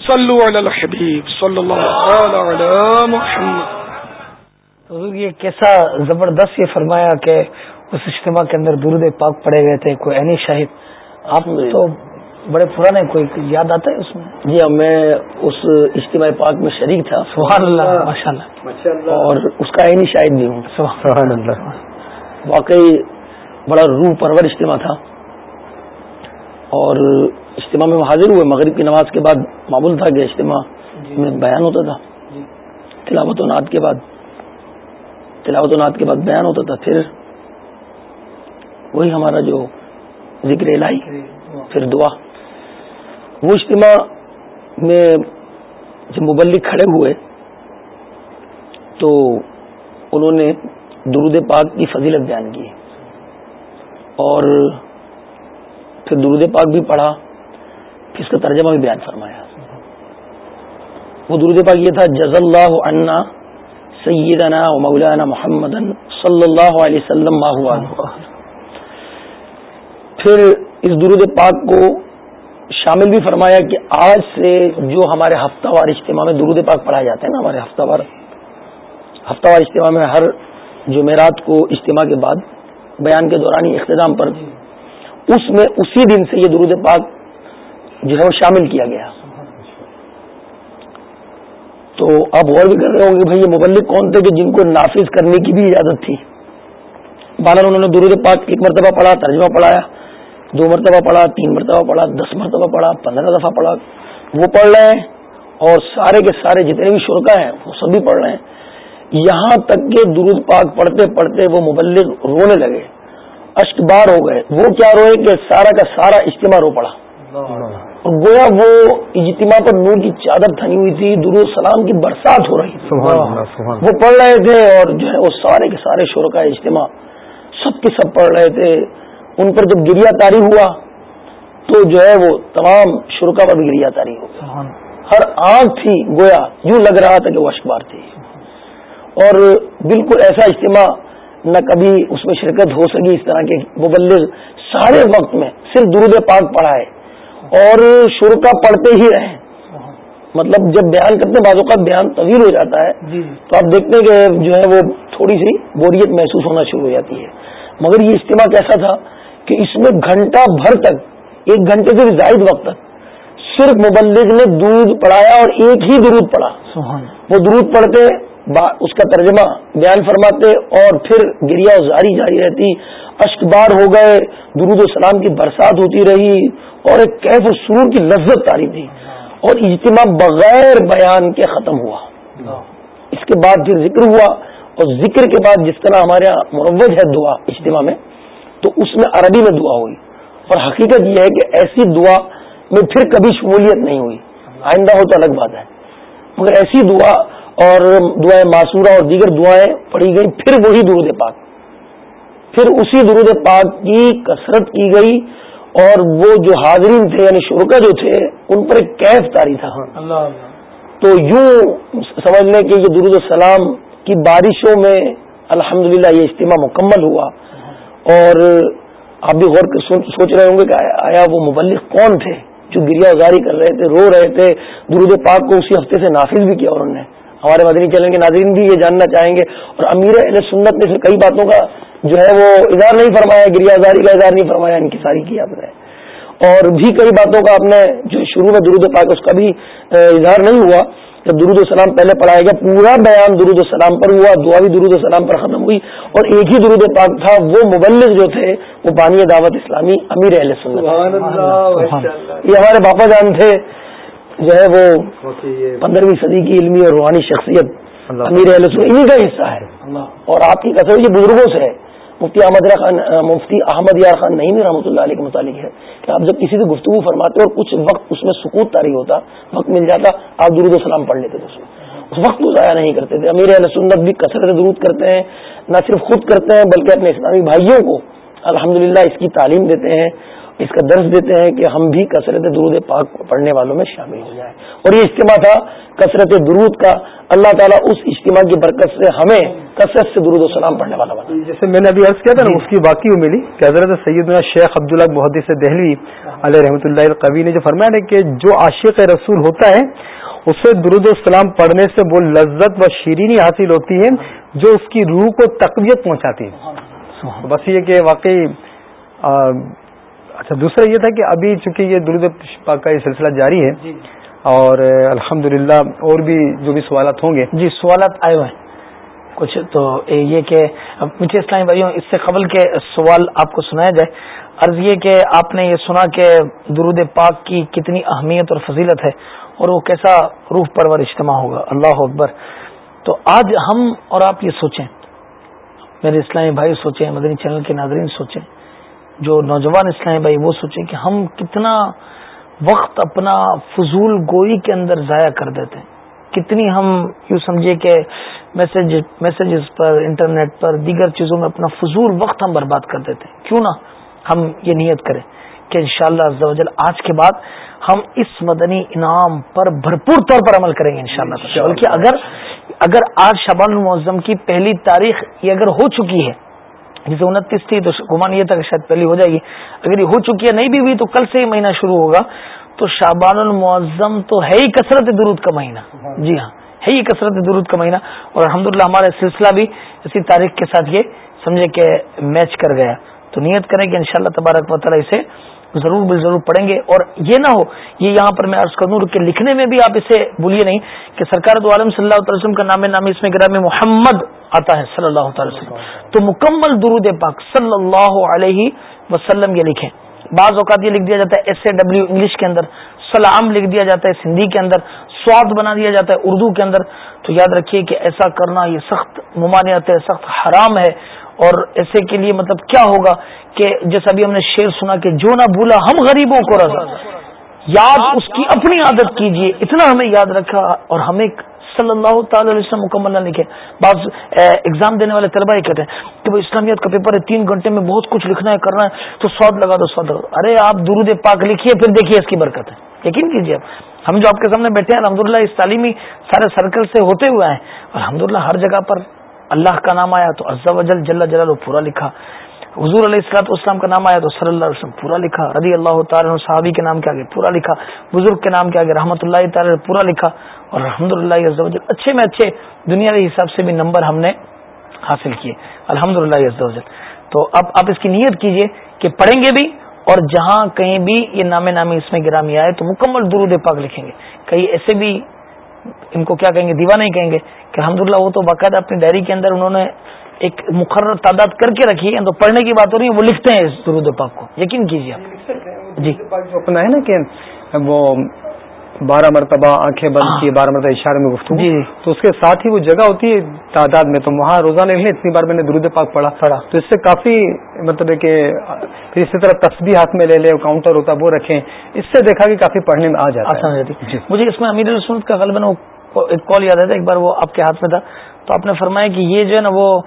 صلو علی الحبیب صلی اللہ تعالی علی محمد. حضور یہ کیسا زبردست یہ فرمایا کہ اس اجتماع کے اندر درود پاک پڑے گئے تھے کوئی اینی شاہد. آپ تو بڑے پرانے کوئی یاد آتا ہے اس میں؟ جی ہاں میں اس اجتماع پاک میں شریک تھا۔ سبحان اللہ ماشاء اللہ اور اس کا عینی شاہد بھی ہوں۔ سبحان اللہ۔ واقعی بڑا روح پرور اجتماع تھا۔ اور اجتماع میں حاضر ہوئے۔ مغرب کی نماز کے بعد معمول تھا کہ اجتماع میں بیان ہوتا تھا۔ تلاوت و نعت کے بعد۔ تلاوت و نعت کے بعد بیان ہوتا تھا۔ پھر وہی ہمارا جو ذکر الہی پھر دعا۔ وہ اجتماع میں جب مبلک کھڑے ہوئے تو انہوں نے درود پاک کی فضیلت بیان کی۔ اور پھر درود پاک بھی پڑھا، پھر اس کا ترجمہ بھی بیان فرمایا۔ وہ درود پاک یہ تھا جز اللہ عنا سیدنا و مولانا محمد صلی اللہ علیہ وسلم پھر اس درود پاک کو شامل بھی فرمایا کہ آج سے جو ہمارے ہفتہ وار اجتماع میں درود پاک پڑھائے جاتے ہیں نا، ہمارے ہفتہ وار ہفتہ وار اجتماع میں ہر جمعرات کو اجتماع کے بعد بیان کے دوران اختتام پر اس میں اسی دن سے یہ درود پاک جو ہے وہ شامل کیا گیا۔ تو آپ غور بھی کر رہے ہوں گے بھائی یہ مبلک کون تھے کہ جن کو نافذ کرنے کی بھی اجازت تھی۔ بارہ انہوں نے درود پاک ایک مرتبہ پڑھا، ترجمہ پڑھایا، دو مرتبہ پڑھا، تین مرتبہ پڑھا، دس مرتبہ پڑھا، پندرہ دفعہ پڑھا۔ وہ پڑھ رہے ہیں اور سارے کے سارے جتنے بھی شرکا ہیں، وہ سبھی پڑھ رہے ہیں۔ یہاں تک کہ درود پاک پڑھتے پڑھتے وہ مبلغ رونے لگے۔ اشک بار ہو گئے۔ وہ کیا روئے کہ سارا کا سارا اجتماع رو پڑا۔ اور گویا وہ اجتماع پر نور کی چادر تھنی ہوئی تھی درود سلام کی برسات ہو رہی تھی۔ وہ پڑھ رہے تھے اور جو ہے وہ سارے کے سارے شور کا اجتماع سب کے سب پڑھ رہے تھے۔ ان پر جب گریا تاری ہوا تو جو ہے وہ تمام شرکا پر بھی گریا تاری ہو ہر آنکھ تھی گویا یوں لگ رہا تھا کہ وہ اشکبار تھی اور بالکل ایسا اجتماع نہ کبھی اس میں شرکت ہو سکی اس طرح کے مبلغ سارے وقت میں صرف درود پاک پڑھا ہے۔ اور شرکا پڑھتے ہی رہے مطلب جب بیان کرتے ہیں کا بیان طویل ہو جاتا ہے۔ جی، جی۔ تو آپ دیکھتے ہیں کہ جو ہے وہ تھوڑی سی بوریت محسوس ہونا شروع ہو جاتی ہے۔ مگر یہ اجتماع کیسا تھا کہ اس میں گھنٹہ بھر تک ایک گھنٹے سے زائد وقت تک صرف مبلغ نے دودھ پڑھایا اور ایک ہی درود پڑھا۔ وہ درود پڑھتے اس کا ترجمہ بیان فرماتے اور پھر گریا زاری جاری رہتی اشک بار ہو گئے، درود السلام کی برسات ہوتی رہی اور ایک کیف و سرور کی لذت تاری تھی اور اجتماع بغیر بیان کے ختم ہوا۔ اس کے بعد پھر ذکر ہوا اور ذکر کے بعد جس طرح ہمارے یہاں مروج ہے دعا اجتماع میں، تو اس میں عربی میں دعا ہوئی۔ اور حقیقت یہ ہے کہ ایسی دعا میں پھر کبھی شمولیت نہیں ہوئی۔ آئندہ ہو تو الگ بات ہے۔ مگر ایسی دعا اور دعائیں معصورہ اور دیگر دعائیں پڑھی گئی پھر وہی درود پاک۔ پھر اسی درود پاک کی کثرت کی گئی اور وہ جو حاضرین تھے یعنی شرکا جو تھے ان پر ایک کیف تاری تھا۔ تو یوں سمجھ لیں کہ یہ درود السلام کی بارشوں میں الحمدللہ یہ اجتماع مکمل ہوا۔ اور آپ بھی غور سوچ رہے ہوں گے کہ آیا وہ مبلغ کون تھے جو گریا گزاری کر رہے تھے رو رہے تھے۔ درود پاک کو اسی ہفتے سے نافذ بھی کیا انہوں نے۔ ہمارے مدنی چینل کے ناظرین بھی یہ جاننا چاہیں گے اور امیر اہل سنت نے کئی باتوں کا جو ہے وہ اظہار نہیں فرمایا گریا زاری کا اظہار نہیں فرمایا ان کی ساری کی آپ نے اور بھی کئی باتوں کا آپ نے جو شروع میں درود پاک اس کا بھی اظہار نہیں ہوا۔ جب درود السلام پہلے پڑھایا گیا پورا بیان درود السلام پر ہوا دعا بھی درود السلام پر ختم ہوئی۔ اور ایک ہی درود پاک تھا وہ مبلغ جو تھے وہ بانی دعوت اسلامی امیر اہل سنت۔ یہ ہمارے باپا جان تھے۔ جو ہے وہ پندرہویں صدی کی علمی اور روحانی شخصیت امیر انہیں کا حصہ ہے۔ اور آپ کی کثر یہ بزرگوں سے ہے۔ مفتی احمد خان مفتی احمد یار خان نہیں رحمۃ اللہ علیہ کے متعلق ہے کہ آپ جب کسی سے گفتگو فرماتے اور کچھ وقت اس میں سکوت تاری ہوتا وقت مل جاتا آپ درود السلام پڑھ لیتے تھے اس میں اس وقت کو ضائع نہیں کرتے تھے۔ امیر علیہ سنت بھی کثرت درود کرتے ہیں نہ صرف خود کرتے ہیں بلکہ اپنے اسلامی بھائیوں کو الحمدللہ اس کی تعلیم دیتے ہیں۔ اس کا درس دیتے ہیں کہ ہم بھی کثرت درود پاک پڑھنے والوں میں شامل ہو جائیں۔ اور یہ اجتماع تھا کثرت درود کا۔ اللہ تعالیٰ اس اجتماع کی برکت سے ہمیں کثرت سے درود و سلام پڑھنے والا بنا۔ جیسے میں نے ابھی عرض کیا تھا نا جی۔ اس کی باقی ملی کہ حضرت سید شیخ عبداللہ محدث دہلوی علیہ رحمۃ اللہ القوی نے جو فرمایا نا کہ جو عاشق رسول ہوتا ہے اسے درود السلام پڑھنے سے وہ لذت و شیرینی حاصل ہوتی ہے جو اس کی روح کو تقویت پہنچاتی ہے بس یہ کہ واقعی اچھا دوسرا یہ تھا کہ ابھی چونکہ یہ درود پاک کا یہ سلسلہ جاری ہے جی۔ اور الحمد اور بھی جو بھی سوالات ہوں گے۔ جی سوالات آئے ہوئے ہیں۔ کچھ تو یہ کہ مجھے اسلامی بھائیوں اس سے قبل کے سوال آپ کو سنایا جائے عرض یہ کہ آپ نے یہ سنا کہ درود پاک کی کتنی اہمیت اور فضیلت ہے اور وہ کیسا روح پرور اجتماع ہوگا۔ اللہ اکبر۔ تو آج ہم اور آپ یہ سوچیں۔ میرے اسلامی بھائی سوچیں مدنی چینل کے ناظرین سوچیں۔ جو نوجوان اسلامی بھائی وہ سوچیں کہ ہم کتنا وقت اپنا فضول گوئی کے اندر ضائع کر دیتے ہیں۔ کتنی ہم یوں سمجھے کہ میسج میسجز پر انٹرنیٹ پر دیگر چیزوں میں اپنا فضول وقت ہم برباد کر دیتے ہیں۔ کیوں نہ ہم یہ نیت کریں کہ انشاءاللہ شاء اللہ آج کے بعد ہم اس مدنی انعام پر بھرپور طور پر عمل کریں گے انشاءاللہ۔ شاء بلکہ اگر اگر آج شبان المعظم کی پہلی تاریخ یہ اگر ہو چکی ہے جسے انتیس تھی تو گمان یہ تھا کہ شاید پہلی ہو جائے گی۔ اگر یہ ہو چکی ہے نہیں بھی ہوئی تو کل سے ہی مہینہ شروع ہوگا۔ تو شابان المعظم تو ہے ہی کثرت درود کا مہینہ۔ جی ہاں ہے ہی کثرت درود کا مہینہ۔ اور الحمد ہمارا سلسلہ بھی اسی تاریخ کے ساتھ یہ سمجھے کہ میچ کر گیا۔ تو نیت کریں کہ انشاءاللہ تبارک تعالیٰ اسے ضرور بال ضرور پڑھیں گے اور یہ نہ ہو یہ یہاں پر میں عرض کر دوں کہ لکھنے میں بھی آپ اسے بھولیے نہیں کہ سرکار دو عالم صلی اللہ تعالی وسلم کا نام نامی اس میں گرام محمد آتا ہے صلی اللہ تعالی وسلم۔ تو مکمل درود پاک صلی اللہ علیہ وسلم یہ لکھیں۔ بعض اوقات یہ لکھ دیا جاتا ہے ایس اے ڈبلو انگلش کے اندر، سلام لکھ دیا جاتا ہے سندھی کے اندر، سواد بنا دیا جاتا ہے اردو کے اندر۔ تو یاد رکھیے کہ ایسا کرنا یہ سخت ممانعت ہے، سخت حرام ہے۔ اور ایسے کے لیے مطلب کیا ہوگا کہ جیسا بھی ہم نے شعر سنا کہ جو نہ بھولا ہم غریبوں کو رضا۔ یاد اس کی اپنی عادت کیجیے اتنا ہمیں یاد رکھا اور ہمیں صلی اللہ تعالی علیہ وسلم مکمل نہ لکھے۔ بعض ایگزام دینے والے طلبہ ہی کہتے ہیں کہ وہ اسلامیت کا پیپر ہے، تین گھنٹے میں بہت کچھ لکھنا ہے، کرنا ہے، تو سواد لگا دو، سواد لگا دو۔ ارے، آپ درود پاک لکھیے، پھر دیکھیے اس کی برکت ہے۔ یقین کیجیے آپ۔ ہم جو آپ کے سامنے بیٹھے ہیں الحمد اس تعلیمی سارے سرکل سے ہوتے ہوئے ہیں الحمد ہر جگہ پر اللہ کا نام آیا تو عزا وجل جل جلال پورا لکھا۔ حضور علیہ السلاط اسلام کا نام آیا تو صلی اللہ علیہ وسلم پورا لکھا۔ رضی اللہ تعالیٰ صحابی کے نام کے آگے پورا لکھا۔ بزرگ کے نام کے آگے رحمۃ اللہ تعالی پورا لکھا۔ اور الحمد للہ اچھے میں اچھے دنیا کے حساب سے بھی نمبر ہم نے حاصل کیے۔ الحمد للہ تو اب آپ اس کی نیت کیجیے کہ پڑھیں گے بھی اور جہاں کہیں بھی یہ نام نامی اس میں گرامی آئے تو مکمل درود پاک لکھیں گے۔ کئی ایسے بھی ان کو کیا کہیں گے؟ دیوانہ ہی کہیں گے کہ الحمد وہ تو باقاعدہ اپنی ڈائری کے اندر انہوں نے ایک مقرر تعداد کر کے رکھی ہے تو پڑھنے کی بات ہو رہی ہے وہ لکھتے ہیں اس درود پاک کو۔ یقین کیجیے آپ۔ جی۔ اپنا ہے نا کہ وہ بارہ مرتبہ آنکھیں بند ہاں۔ کی بارہ مرتبہ اشارے میں گفتگو۔ جی۔ تو اس کے ساتھ ہی وہ جگہ ہوتی ہے تعداد میں۔ تو وہاں روزانہ نہیں اتنی بار میں نے درود پاک پڑھا۔ پڑھا۔ تو اس سے کافی مطلب ہے کہ پھر اسی طرح تصویر ہاتھ میں لے لے کاؤنٹر ہوتا وہ رکھیں۔ اس سے دیکھا کہ کافی پڑھنے میں آ جاتا ہے۔ جی۔ مجھے اس میں امیر رسول کا غلط ایک کال یاد آتا ایک بار وہ آپ کے ہاتھ میں تھا۔ تو آپ نے فرمایا کہ یہ جو ہے نا وہ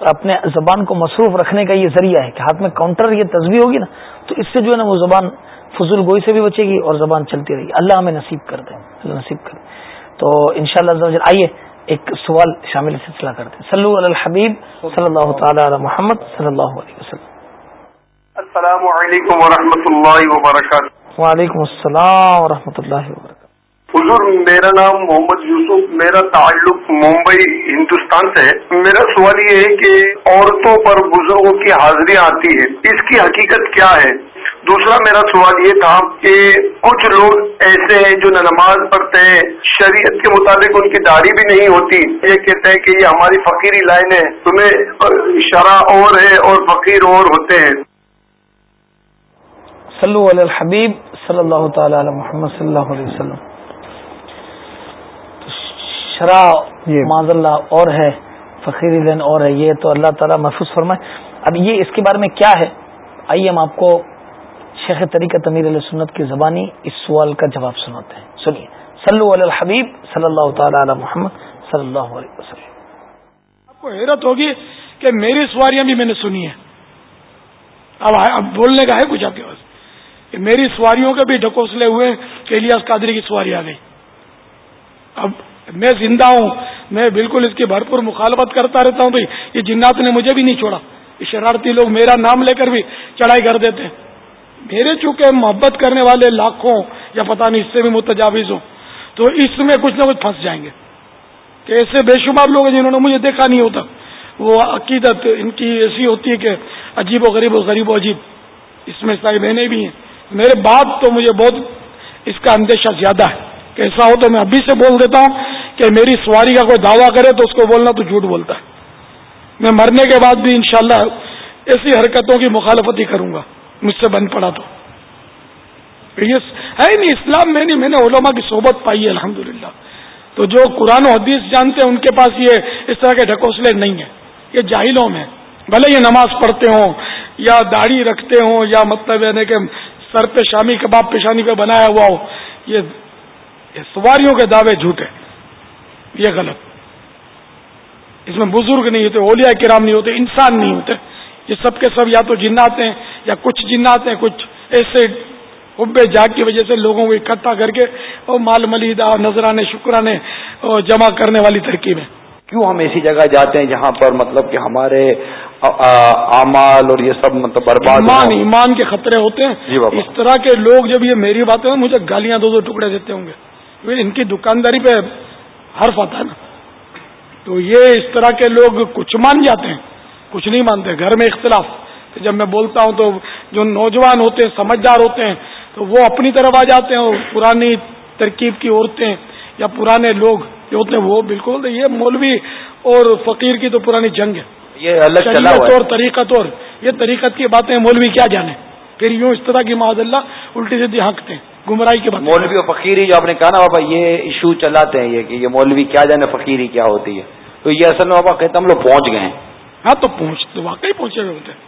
اپنے زبان کو مصروف رکھنے کا یہ ذریعہ ہے کہ ہاتھ میں کاؤنٹر یہ تصویر ہوگی نا تو اس سے جو ہے نا وہ زبان فضول گوئی سے بھی بچے گی اور زبان چلتی رہے گی۔ اللہ ہمیں نصیب کر دیں اللہ نصیب کر دیں تو ان شاء اللہ آئیے ایک سوال شامل سلسلہ کرتے ہیں۔ صلی الحبیب صلی اللہ تعالی علی محمد صلی اللہ علیہ وسلم۔ السلام علیکم ورحمۃ اللہ وبرکاتہ۔ وعلیکم السلام و اللہ وبرکاتہ۔ حضور، میرا نام محمد یوسف، میرا تعلق ممبئی ہندوستان سے ہے۔ میرا سوال یہ ہے کہ عورتوں پر بزرگوں کی حاضری آتی ہے، اس کی حقیقت کیا ہے؟ دوسرا، میرا سوال یہ تھا کہ کچھ لوگ ایسے ہیں جو نماز پڑھتے ہیں، شریعت کے مطابق ان کی داڑھی بھی نہیں ہوتی۔ یہ کہتے ہیں کہ یہ ہماری فقیری لائن ہے تمہیں شرح اور ہے اور فقیر اور ہوتے ہیں۔ صلو علی الحبیب صلی اللہ تعالی علی محمد صلی اللہ علیہ وسلم۔ شرح معذ اللہ اور ہے فقیری دن اور ہے یہ تو اللہ تعالیٰ محفوظ فرمائے۔ اب یہ اس کے بارے میں کیا ہے؟ آئیے ہم آپ کو شیخ طریقہ تمیر علیہ سنت کی زبانی اس سوال کا جواب سناتے ہیں۔ سنیے۔ صلو علی الحبیب صلی اللہ تعالی علی محمد صلی اللہ علیہ وسلم۔ آپ کو حیرت ہوگی کہ میری سواریاں بھی میں نے سنی ہیں۔ اب اب بولنے کا ہے کچھ آپ کے پاس میری سواریوں کے بھی ڈھکوسلے ہوئے کہ الیاس قادری کی سواری آ گئی۔ اب میں زندہ ہوں، میں بالکل اس کی بھرپور مخالفت کرتا رہتا ہوں بھائی، یہ جنات نے مجھے بھی نہیں چھوڑا۔ یہ شرارتی لوگ میرا نام لے کر بھی چڑھائی کر دیتے ہیں۔ میرے چونکہ محبت کرنے والے لاکھوں یا پتہ نہیں اس سے بھی متجاوز ہوں، تو اس میں کچھ نہ کچھ پھنس جائیں گے۔ کہ ایسے بے شمار لوگ ہیں جنہوں نے مجھے دیکھا نہیں ہوتا۔ وہ عقیدت ان کی ایسی ہوتی ہے کہ عجیب و غریب و غریب و عجیب۔ اس میں ساری بہنیں بھی ہیں۔ میرے بعد تو مجھے بہت اس کا اندیشہ زیادہ ہے۔ کہ ایسا ہو تو میں ابھی سے بول دیتا ہوں کہ میری سواری کا کوئی دعویٰ کرے تو اس کو بولنا تو جھوٹ بولتا ہے۔ میں مرنے کے بعد بھی انشاءاللہ ایسی حرکتوں کی مخالفت ہی کروں گا۔ مجھ سے بند پڑا تو۔ یہ ہے نہیں، اسلام میں نہیں، میں نے علماء کی صحبت پائی ہے الحمد تو جو قرآن و حدیث جانتے ہیں، ان کے پاس یہ اس طرح کے ڈھکوسلے نہیں ہیں۔ یہ جاہلوں میں بھلے یہ نماز پڑھتے ہوں یا داڑھی رکھتے ہوں یا مطلب یعنی کہ سر پہ شامی کباب پیشانی پہ بنایا ہوا ہو، یہ سواریوں کے دعوے جھوٹے یہ غلط اس میں بزرگ نہیں ہوتے اولیاء کرام نہیں ہوتے انسان نہیں ہوتے۔ یہ سب کے سب یا تو جنات ہیں یا کچھ جنات ہیں کچھ ایسے حب جاگ کی وجہ سے لوگوں کو اکٹھا کر کے اور مال ملیدہ نذرانے شکرانے جمع کرنے والی ترکیب ہے۔ کیوں ہم ایسی جگہ جاتے ہیں جہاں پر مطلب کہ ہمارے اعمال اور یہ سب مطلب برباد ایمان ایمان کے خطرے ہوتے ہیں۔ جی اس طرح کے لوگ جب یہ میری باتیں مجھے گالیاں دو دو ٹکڑے دیتے ہوں گے۔ ان کی دکانداری پہ حرف آتا ہے نا۔ تو یہ اس طرح کے لوگ کچھ مان جاتے ہیں کچھ نہیں مانتے گھر میں اختلاف۔ جب میں بولتا ہوں تو جو نوجوان ہوتے ہیں سمجھدار ہوتے ہیں تو وہ اپنی طرف آ جاتے ہیں اور پرانی ترکیب کی عورتیں یا پرانے لوگ جو ہوتے ہیں وہ بالکل یہ مولوی اور فقیر کی تو پرانی جنگ ہے۔ یہ الگ چلا ہوا طور طریقہ طور یہ طریقت کی باتیں مولوی کیا جانے؟ پھر یوں اس طرح کی معذ اللہ الٹی سیدھی حقتے ہیں۔ گمراہی کے بعد۔ مولوی اور فقیری جو آپ نے کہا نا بابا یہ ایشو چلاتے ہیں یہ کہ یہ مولوی کیا جانے فقیری کیا ہوتی ہے؟ تو یہ اصل میں بابا کہتے ہم لوگ پہنچ گئے ہیں۔ ہاں تو پہنچ تو واقعی پہنچے ہوئے ہوتے ہیں۔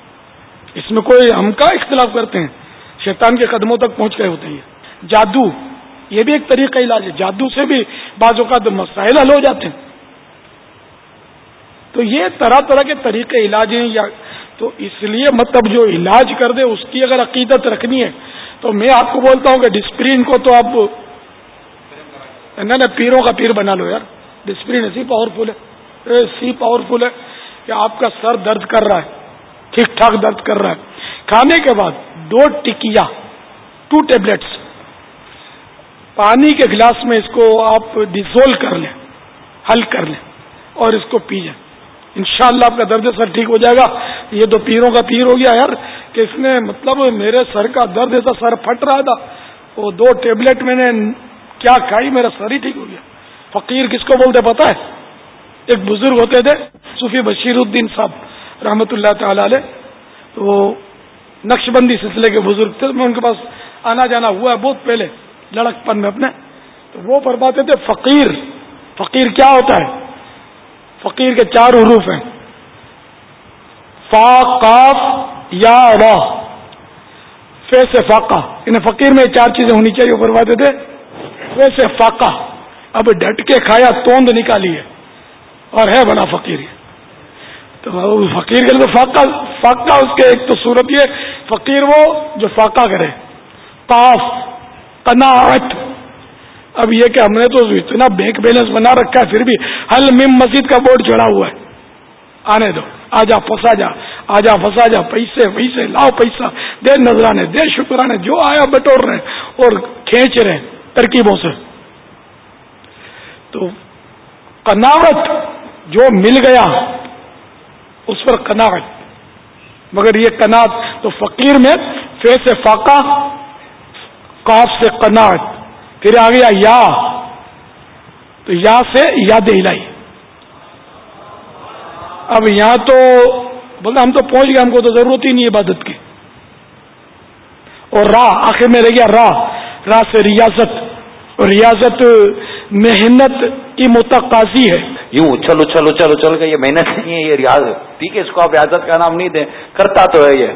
اس میں کوئی ہم کا اختلاف کرتے ہیں۔ شیطان کے قدموں تک پہنچ گئے ہوتے ہیں۔ جادو یہ بھی ایک طریقہ علاج ہے۔ جادو سے بھی بعض اوقات مسائل حل ہو جاتے ہیں۔ تو یہ طرح طرح کے طریقے علاج ہیں یا تو اس لیے مطلب جو علاج کر دے اس کی اگر عقیدت رکھنی ہے تو میں آپ کو بولتا ہوں کہ ڈسپرین کو تو آپ نہ پیروں کا پیر بنا لو یار۔ ڈسپرین ایسی پاورفل ہے۔ ایسی پاورفل ہے کہ آپ کا سر درد کر رہا ہے۔ ٹھیک ٹھاک درد کر رہا ہے۔ کھانے کے بعد دو ٹکیا ٹو ٹیبلٹس پانی کے گلاس میں اس کو آپ ڈیزول کر لیں، حل کر لیں اور اس کو پی جائیں انشاءاللہ آپ کا درد سر ٹھیک ہو جائے گا۔ یہ تو پیروں کا پیر ہو گیا یار، کہ اس نے مطلب میرے سر کا درد ایسا سر پھٹ رہا تھا۔ وہ دو ٹیبلٹ میں نے کیا کھائی، میرا سر ہی ٹھیک ہو گیا۔ فقیر کس کو بولتے پتا ہے؟ ایک بزرگ ہوتے تھے، صوفی بشیر الدین صاحب، رحمت اللہ تعالی علیہ۔ تو نقش بندی سلسلے کے بزرگ تھے، میں ان کے پاس آنا جانا ہوا ہے بہت پہلے لڑک پن میں اپنے۔ تو وہ فرماتے تھے، فقیر فقیر کیا ہوتا ہے؟ فقیر کے چار حروف ہیں۔ فا، قاف، یا، را۔ فے سے فاقہ۔ انہیں فقیر میں چار چیزیں ہونی چاہیے، وہ فرماتے تھے۔ فے سے فاقہ۔ اب ڈٹ کے کھایا، توند نکالی ہے۔ اور ہے بنا فقیر تو فقیر کے لیے فاقہ فاقہ اس کے ایک تو صورت یہ فقیر وہ جو فاقہ کرے۔ قاف، قناعت۔ اب یہ کہ ہم نے تو اتنا بینک بیلنس بنا رکھا ہے، پھر بھی حل مم مسجد کا بورڈ چڑھا ہوا ہے۔ آنے دو۔ آجا پھنسا جا۔ آجا پھنسا جا۔ پیسے پیسے، لاؤ پیسہ۔ دے نظرانے، دے شکرانے۔ جو آیا بٹور رہے اور کھینچ رہے ترکیبوں سے۔ تو کناوت جو مل گیا، اس پر کناوت مگر یہ کنات تو فقیر میں فیس فاقہ کاف سے کناٹ پھر آ گیا یا، تو یا سے یاد الہی۔ اب یہاں تو بولتے ہم تو پہنچ گئے، ہم کو تو ضرورت ہی نہیں عبادت کی۔ اور راہ، آخر میں رہ گیا راہ۔ راہ سے ریاضت۔ اور ریاضت محنت کی متقاضی ہے۔ یوں چلو چلو چلو چلو کہ یہ محنت نہیں ہے، یہ ریاض ٹھیک ہے، اس کو آپ ریاضت کا نام نہیں دیں، کرتا تو ہے یہ۔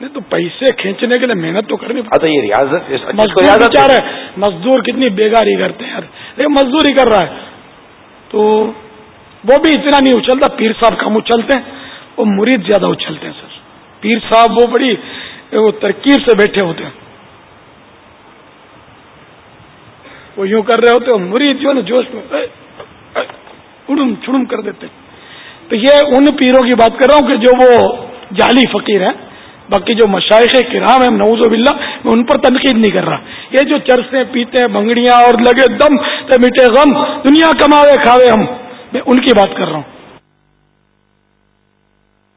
نہیں تو پیسے کھینچنے کے لیے محنت تو کرنی پڑتی یہ ریاضت مزدور ہے۔ مزدور کتنی بےگاری کرتے ہیں یار۔ مزدوری کر رہا ہے۔ تو وہ بھی اتنا نہیں اچھلتا پیر صاحب کم اچھلتے ہیں وہ مرید زیادہ اچھلتے ہیں سر۔ پیر صاحب وہ بڑی وہ ترکیب سے بیٹھے ہوتے ہیں۔ وہ یوں کر رہے ہوتے مرید جو نا جوش میں اڑم چھڑم کر دیتے تو یہ ان پیروں کی بات کر رہا ہوں کہ جو وہ جعلی فقیر ہیں باقی جو مشائق کرام ہیں نوز باللہ میں ان پر تنقید نہیں کر رہا۔ یہ جو چرسے پیتے ہیں بنگڑیاں اور لگے دم تے میٹھے غم دنیا کماوے کھاوے ہم۔ میں ان کی بات کر رہا ہوں۔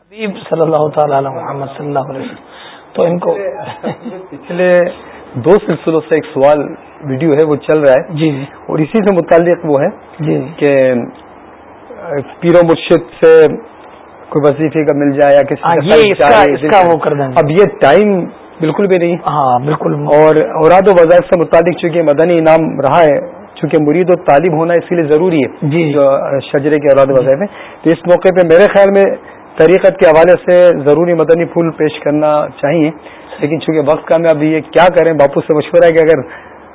حبیب صلی اللہ تعالی محمد صلی اللہ علیہ وسلم تو ان کو پچھلے دو سلسلوں سے ایک سوال ویڈیو ہے وہ چل رہا ہے۔ جی۔ جی اور اسی سے متعلق وہ ہے جی۔ کہ پیرو مرشد سے کوئی وظیفے کا مل جائے یا کسی کا وہ کر دیں اب یہ ٹائم بالکل بھی نہیں۔ ہاں بالکل۔ اور اوراد و وظائف سے متعلق چونکہ مدنی انعام رہا ہے چونکہ مرید و طالب ہونا اس کے لیے ضروری ہے جی جو شجرے کے اوراد وظائف ہیں۔ تو اس موقع پہ میرے خیال میں طریقت کے حوالے سے ضروری مدنی پھول پیش کرنا چاہیے۔ لیکن چونکہ وقت کا میں اب یہ کیا کریں باپو سے مشورہ ہے کہ اگر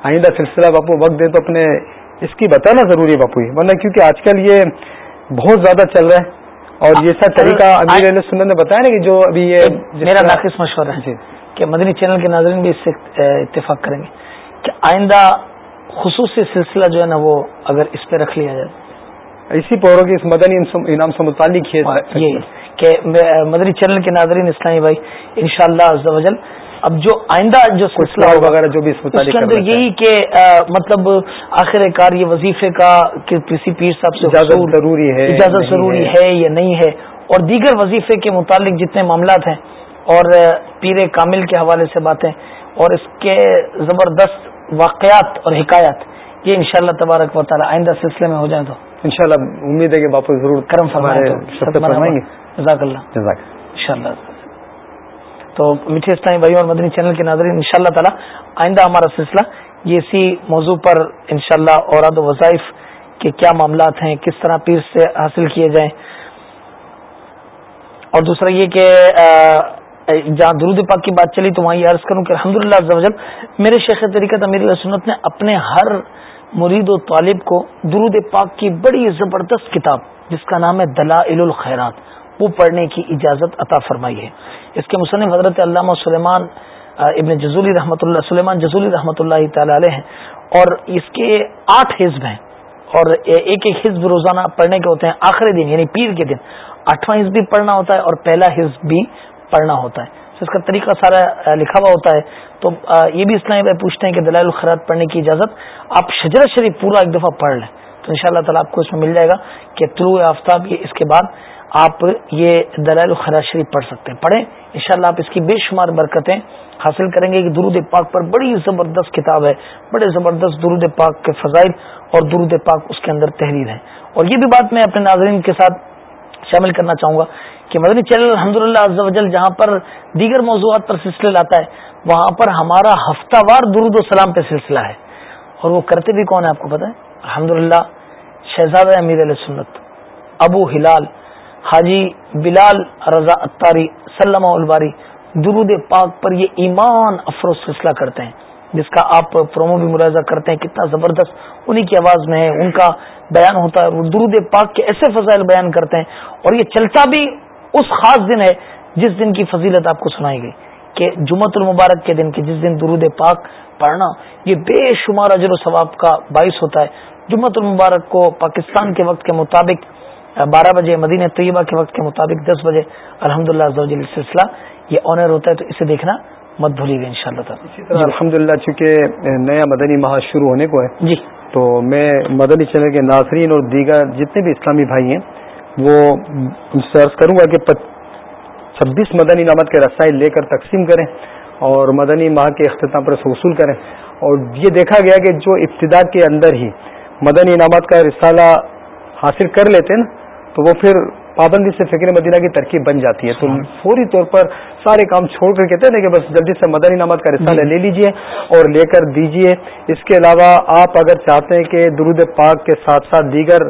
آئندہ سلسلہ باپو وقت دے تو اپنے اس کی بتانا ضروری ہے باپو ورنہ کیونکہ آج کل یہ بہت زیادہ چل رہا ہے۔ اور یہ سب طریقہ امیر علیہ سنت نے بتایا نا کہ جو ابھی یہ میرا ناقص مشورہ ہے جی۔ کہ مدنی چینل کے ناظرین بھی اس سے اتفاق کریں گے کہ آئندہ خصوصی سلسلہ جو ہے نا وہ اگر اس پہ رکھ لیا جائے۔ اسی پوروں کی اس مدنی انعام سے متعلق یہ کہ مدنی چینل کے ناظرین اسلامی بھائی انشاءاللہ شاء اللہ اب جو آئندہ جو سلسلہ وغیرہ جو بھی اس کے اندر یہی کہ مطلب آخر کار یہ وظیفے کا کہ کسی پیر صاحب سے ضروری ہے اجازت ضروری ہے۔ یا نہیں ہے اور دیگر وظیفے کے متعلق جتنے معاملات ہیں اور پیر کامل کے حوالے سے باتیں اور اس کے زبردست واقعات اور حکایات یہ انشاءاللہ تبارک و تعالی آئندہ سلسلے میں ہو جائیں تو انشاءاللہ امید ہے کہ باپو ضرور کرم فرمائیں گے۔ جزاک اللہ۔ انشاءاللہ۔ تو میٹھے اسلامی بھائی اور مدنی چینل کے ناظرین ان شاء اللہ تعالیٰ آئندہ ہمارا سلسلہ یہ اسی موضوع پر انشاءاللہ شاء اللہ اور وظائف کے کیا معاملات ہیں، کس طرح پیر سے حاصل کیے جائیں۔ اور دوسرا یہ کہ جہاں درود پاک کی بات چلی تو وہاں یہ عرض کروں کہ الحمد للہ میرے شیخ طریقت امیر سنت نے اپنے ہر مرید و طالب کو درود پاک کی بڑی زبردست کتاب، جس کا نام ہے دلائل الخیرات وہ پڑھنے کی اجازت عطا فرمائی ہے۔ اس کے مصنف حضرت علامہ سلیمان ابن جزولی رحمۃ اللہ، سلیمان جزولی رحمۃ اللہ تعالی علیہ ہیں۔ اور اس کے آٹھ حزب ہیں۔ اور ایک ایک حزب روزانہ پڑھنے کے ہوتے ہیں۔ آخری دن یعنی پیر کے دن، آٹھواں حزب بھی پڑھنا ہوتا ہے اور پہلا حزب بھی پڑھنا ہوتا ہے۔ اس کا طریقہ سارا لکھا ہوا ہوتا ہے۔ تو یہ بھی اسلامی بھائی پوچھتے ہیں کہ دلائل الخرات پڑھنے کی اجازت آپ شجر شریف پورا ایک دفعہ پڑھ لیں تو ان شاء اللہ تعالیٰ آپ کو اس میں مل جائے گا کہ طلوع آفتاب یہ اس کے بعد آپ یہ دلائل الخرات شریف پڑھ سکتے ہیں۔ پڑھیں۔ انشاءاللہ آپ اس کی بے شمار برکتیں حاصل کریں گے کہ درود پاک پر بڑی زبردست کتاب ہے۔ بڑے زبردست درود پاک کے فضائل اور درود پاک اس کے اندر تحریر ہے اور یہ بھی بات میں اپنے ناظرین کے ساتھ شامل کرنا چاہوں گا کہ مدنی چینل الحمد للہ جہاں پر دیگر موضوعات پر سلسلے لاتا ہے، وہاں پر ہمارا ہفتہ وار درود و سلام پہ سلسلہ ہے۔ اور وہ کرتے بھی کون ہے آپ کو پتا ہے؟ الحمد للہ شہزاد امیر علیہ سنت، ابو ہلال حاجی بلال رضا اتاری سلم الباری درود پاک پر یہ ایمان افروز سلسلہ کرتے ہیں، جس کا آپ پرومو بھی ملاحظہ کرتے ہیں، کتنا زبردست انہی کی آواز میں ہے، ان کا بیان ہوتا ہے اور درود پاک کے ایسے فضائل بیان کرتے ہیں، اور یہ چلتا بھی اس خاص دن ہے جس دن کی فضیلت آپ کو سنائی گئی، کہ جمعت المبارک کے دن کی جس دن درود پاک پڑھنا، یہ بے شمار اجر و ثواب کا باعث ہوتا ہے۔ جمعت المبارک کو پاکستان کے وقت کے مطابق بارہ بجے مدینہ طیبہ کے وقت کے مطابق دس بجے الحمد للہ سلسلہ یہ آنر ہوتا ہے تو اسے دیکھنا مت بھولی گئی ان شاء اللہ الحمد للہ چونکہ نیا مدنی ماہ شروع ہونے کو ہے جی۔ تو میں مدنی چینل کے ناظرین اور دیگر جتنے بھی اسلامی بھائی ہیں وہ عرض کروں گا کہ چھبیس مدنی نامت کے رسائی لے کر تقسیم کریں اور مدنی ماہ کے اختتام پر وصول کریں۔ اور یہ دیکھا گیا کہ جو ابتدا کے اندر ہی مدنی انعامات کا رسالہ حاصل کر لیتے نا تو وہ پھر پابندی سے فکر مدینہ کی ترکیب بن جاتی ہے۔ تو فوری طور پر سارے کام چھوڑ کر کہتے ہیں کہ بس جلدی سے مدنی نامت کا رسالہ لے لیجیے اور لے کر دیجیے۔ اس کے علاوہ آپ اگر چاہتے ہیں کہ درود پاک کے ساتھ ساتھ دیگر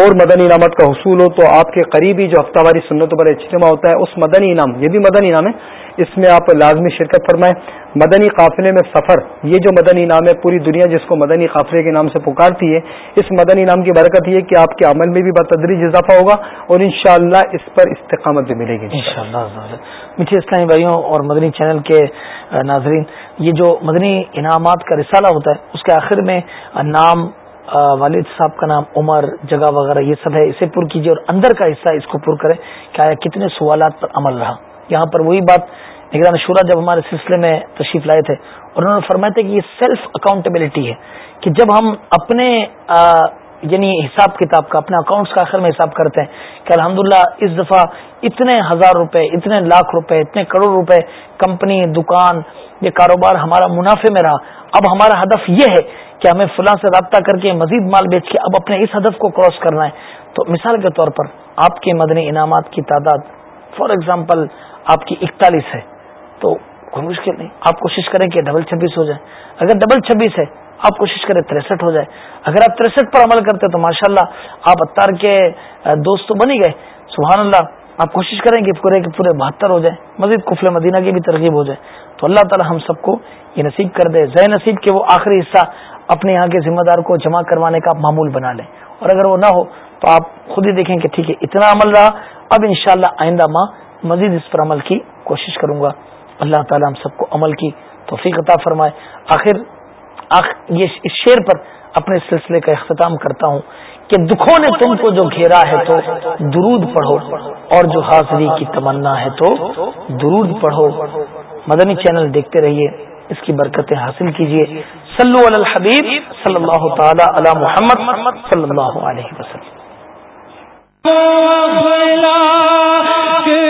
اور مدنی انعامات کا حصول ہو تو آپ کے قریبی جو ہفتہ واری سنتوں پر اجتماع ہوتا ہے اس مدنی انعام یہ بھی مدنی انعام ہے اس میں آپ لازمی شرکت فرمائیں۔ مدنی قافلے میں سفر، یہ جو مدنی انعام ہے، پوری دنیا جس کو مدنی قافلے کے نام سے پکارتی ہے، اس مدنی انعام کی برکت یہ کہ آپ کے عمل میں بھی بتدریج اضافہ ہوگا اور انشاءاللہ اس پر استقامت بھی ملے گی۔ میٹھے اسلامی بھائیوں اور مدنی چینل کے ناظرین، یہ جو مدنی انعامات کا رسالہ ہوتا ہے، اس کے آخر میں نام والد صاحب کا نام، عمر، جگہ وغیرہ، یہ سب ہے، اسے پر کیجیے اور اندر کا حصہ اس کو پر کریں کہ آیا کتنے سوالات پر عمل رہا۔ یہاں پر وہی بات نگران شورا جب ہمارے سلسلے میں تشریف لائے تھے اور انہوں نے فرمایا تھا کہ یہ سیلف اکاؤنٹیبلٹی ہے کہ جب ہم اپنے یعنی حساب کتاب کا، اپنے اکاؤنٹس کا آخر میں حساب کرتے ہیں کہ الحمدللہ اس دفعہ اتنے ہزار روپے، اتنے لاکھ روپے، اتنے کروڑ روپے کمپنی، دکان، یہ کاروبار ہمارا منافع میں رہا۔ اب ہمارا ہدف یہ ہے کہ ہمیں فلاں سے رابطہ کر کے مزید مال بیچ کے اب اپنے اس ہدف کو کراس کرنا ہے۔ تو مثال کے طور پر آپ کے مدنی انعامات کی تعداد فار ایگزامپل آپ کی اکتالیس ہے۔ تو کوئی مشکل نہیں۔ آپ کوشش کریں کہ ڈبل چھبیس ہو جائے۔ اگر ڈبل چھبیس ہے، آپ کوشش کریں تریسٹھ ہو جائے۔ اگر آپ تریسٹھ پر عمل کرتے تو ماشاء اللہ آپ اتار کے دوست تو بنی گئے۔ سبحان اللہ آپ کوشش کریں کہ پورے کے پورے بہتر ہو جائے مزید کفل مدینہ کی بھی ترغیب ہو جائے۔ تو اللہ تعالی ہم سب کو یہ نصیب کر دے۔ زہ نصیب کے وہ آخری حصہ اپنے یہاں کے ذمہ دار کو جمع کروانے کا معمول بنا لیں۔ اور اگر وہ نہ ہو تو آپ خود ہی دیکھیں کہ ٹھیک ہے، اتنا عمل رہا۔ اب انشاءاللہ آئندہ ماں مزید اس پر عمل کی کوشش کروں گا۔ اللہ تعالی ہم سب کو عمل کی توفیق عطا فرمائے۔ آخر یہ اس شعر پر اپنے سلسلے کا اختتام کرتا ہوں کہ دکھوں نے تم کو جو گھیرا ہے تو درود پڑھو اور جو حاضری کی تمنا ہے تو درود پڑھو۔ مدنی چینل دیکھتے رہیے، اس کی برکتیں حاصل کیجیے۔ صلو علی الحبیب صلی اللہ تعالی علی محمد صلی اللہ علیہ وسلم۔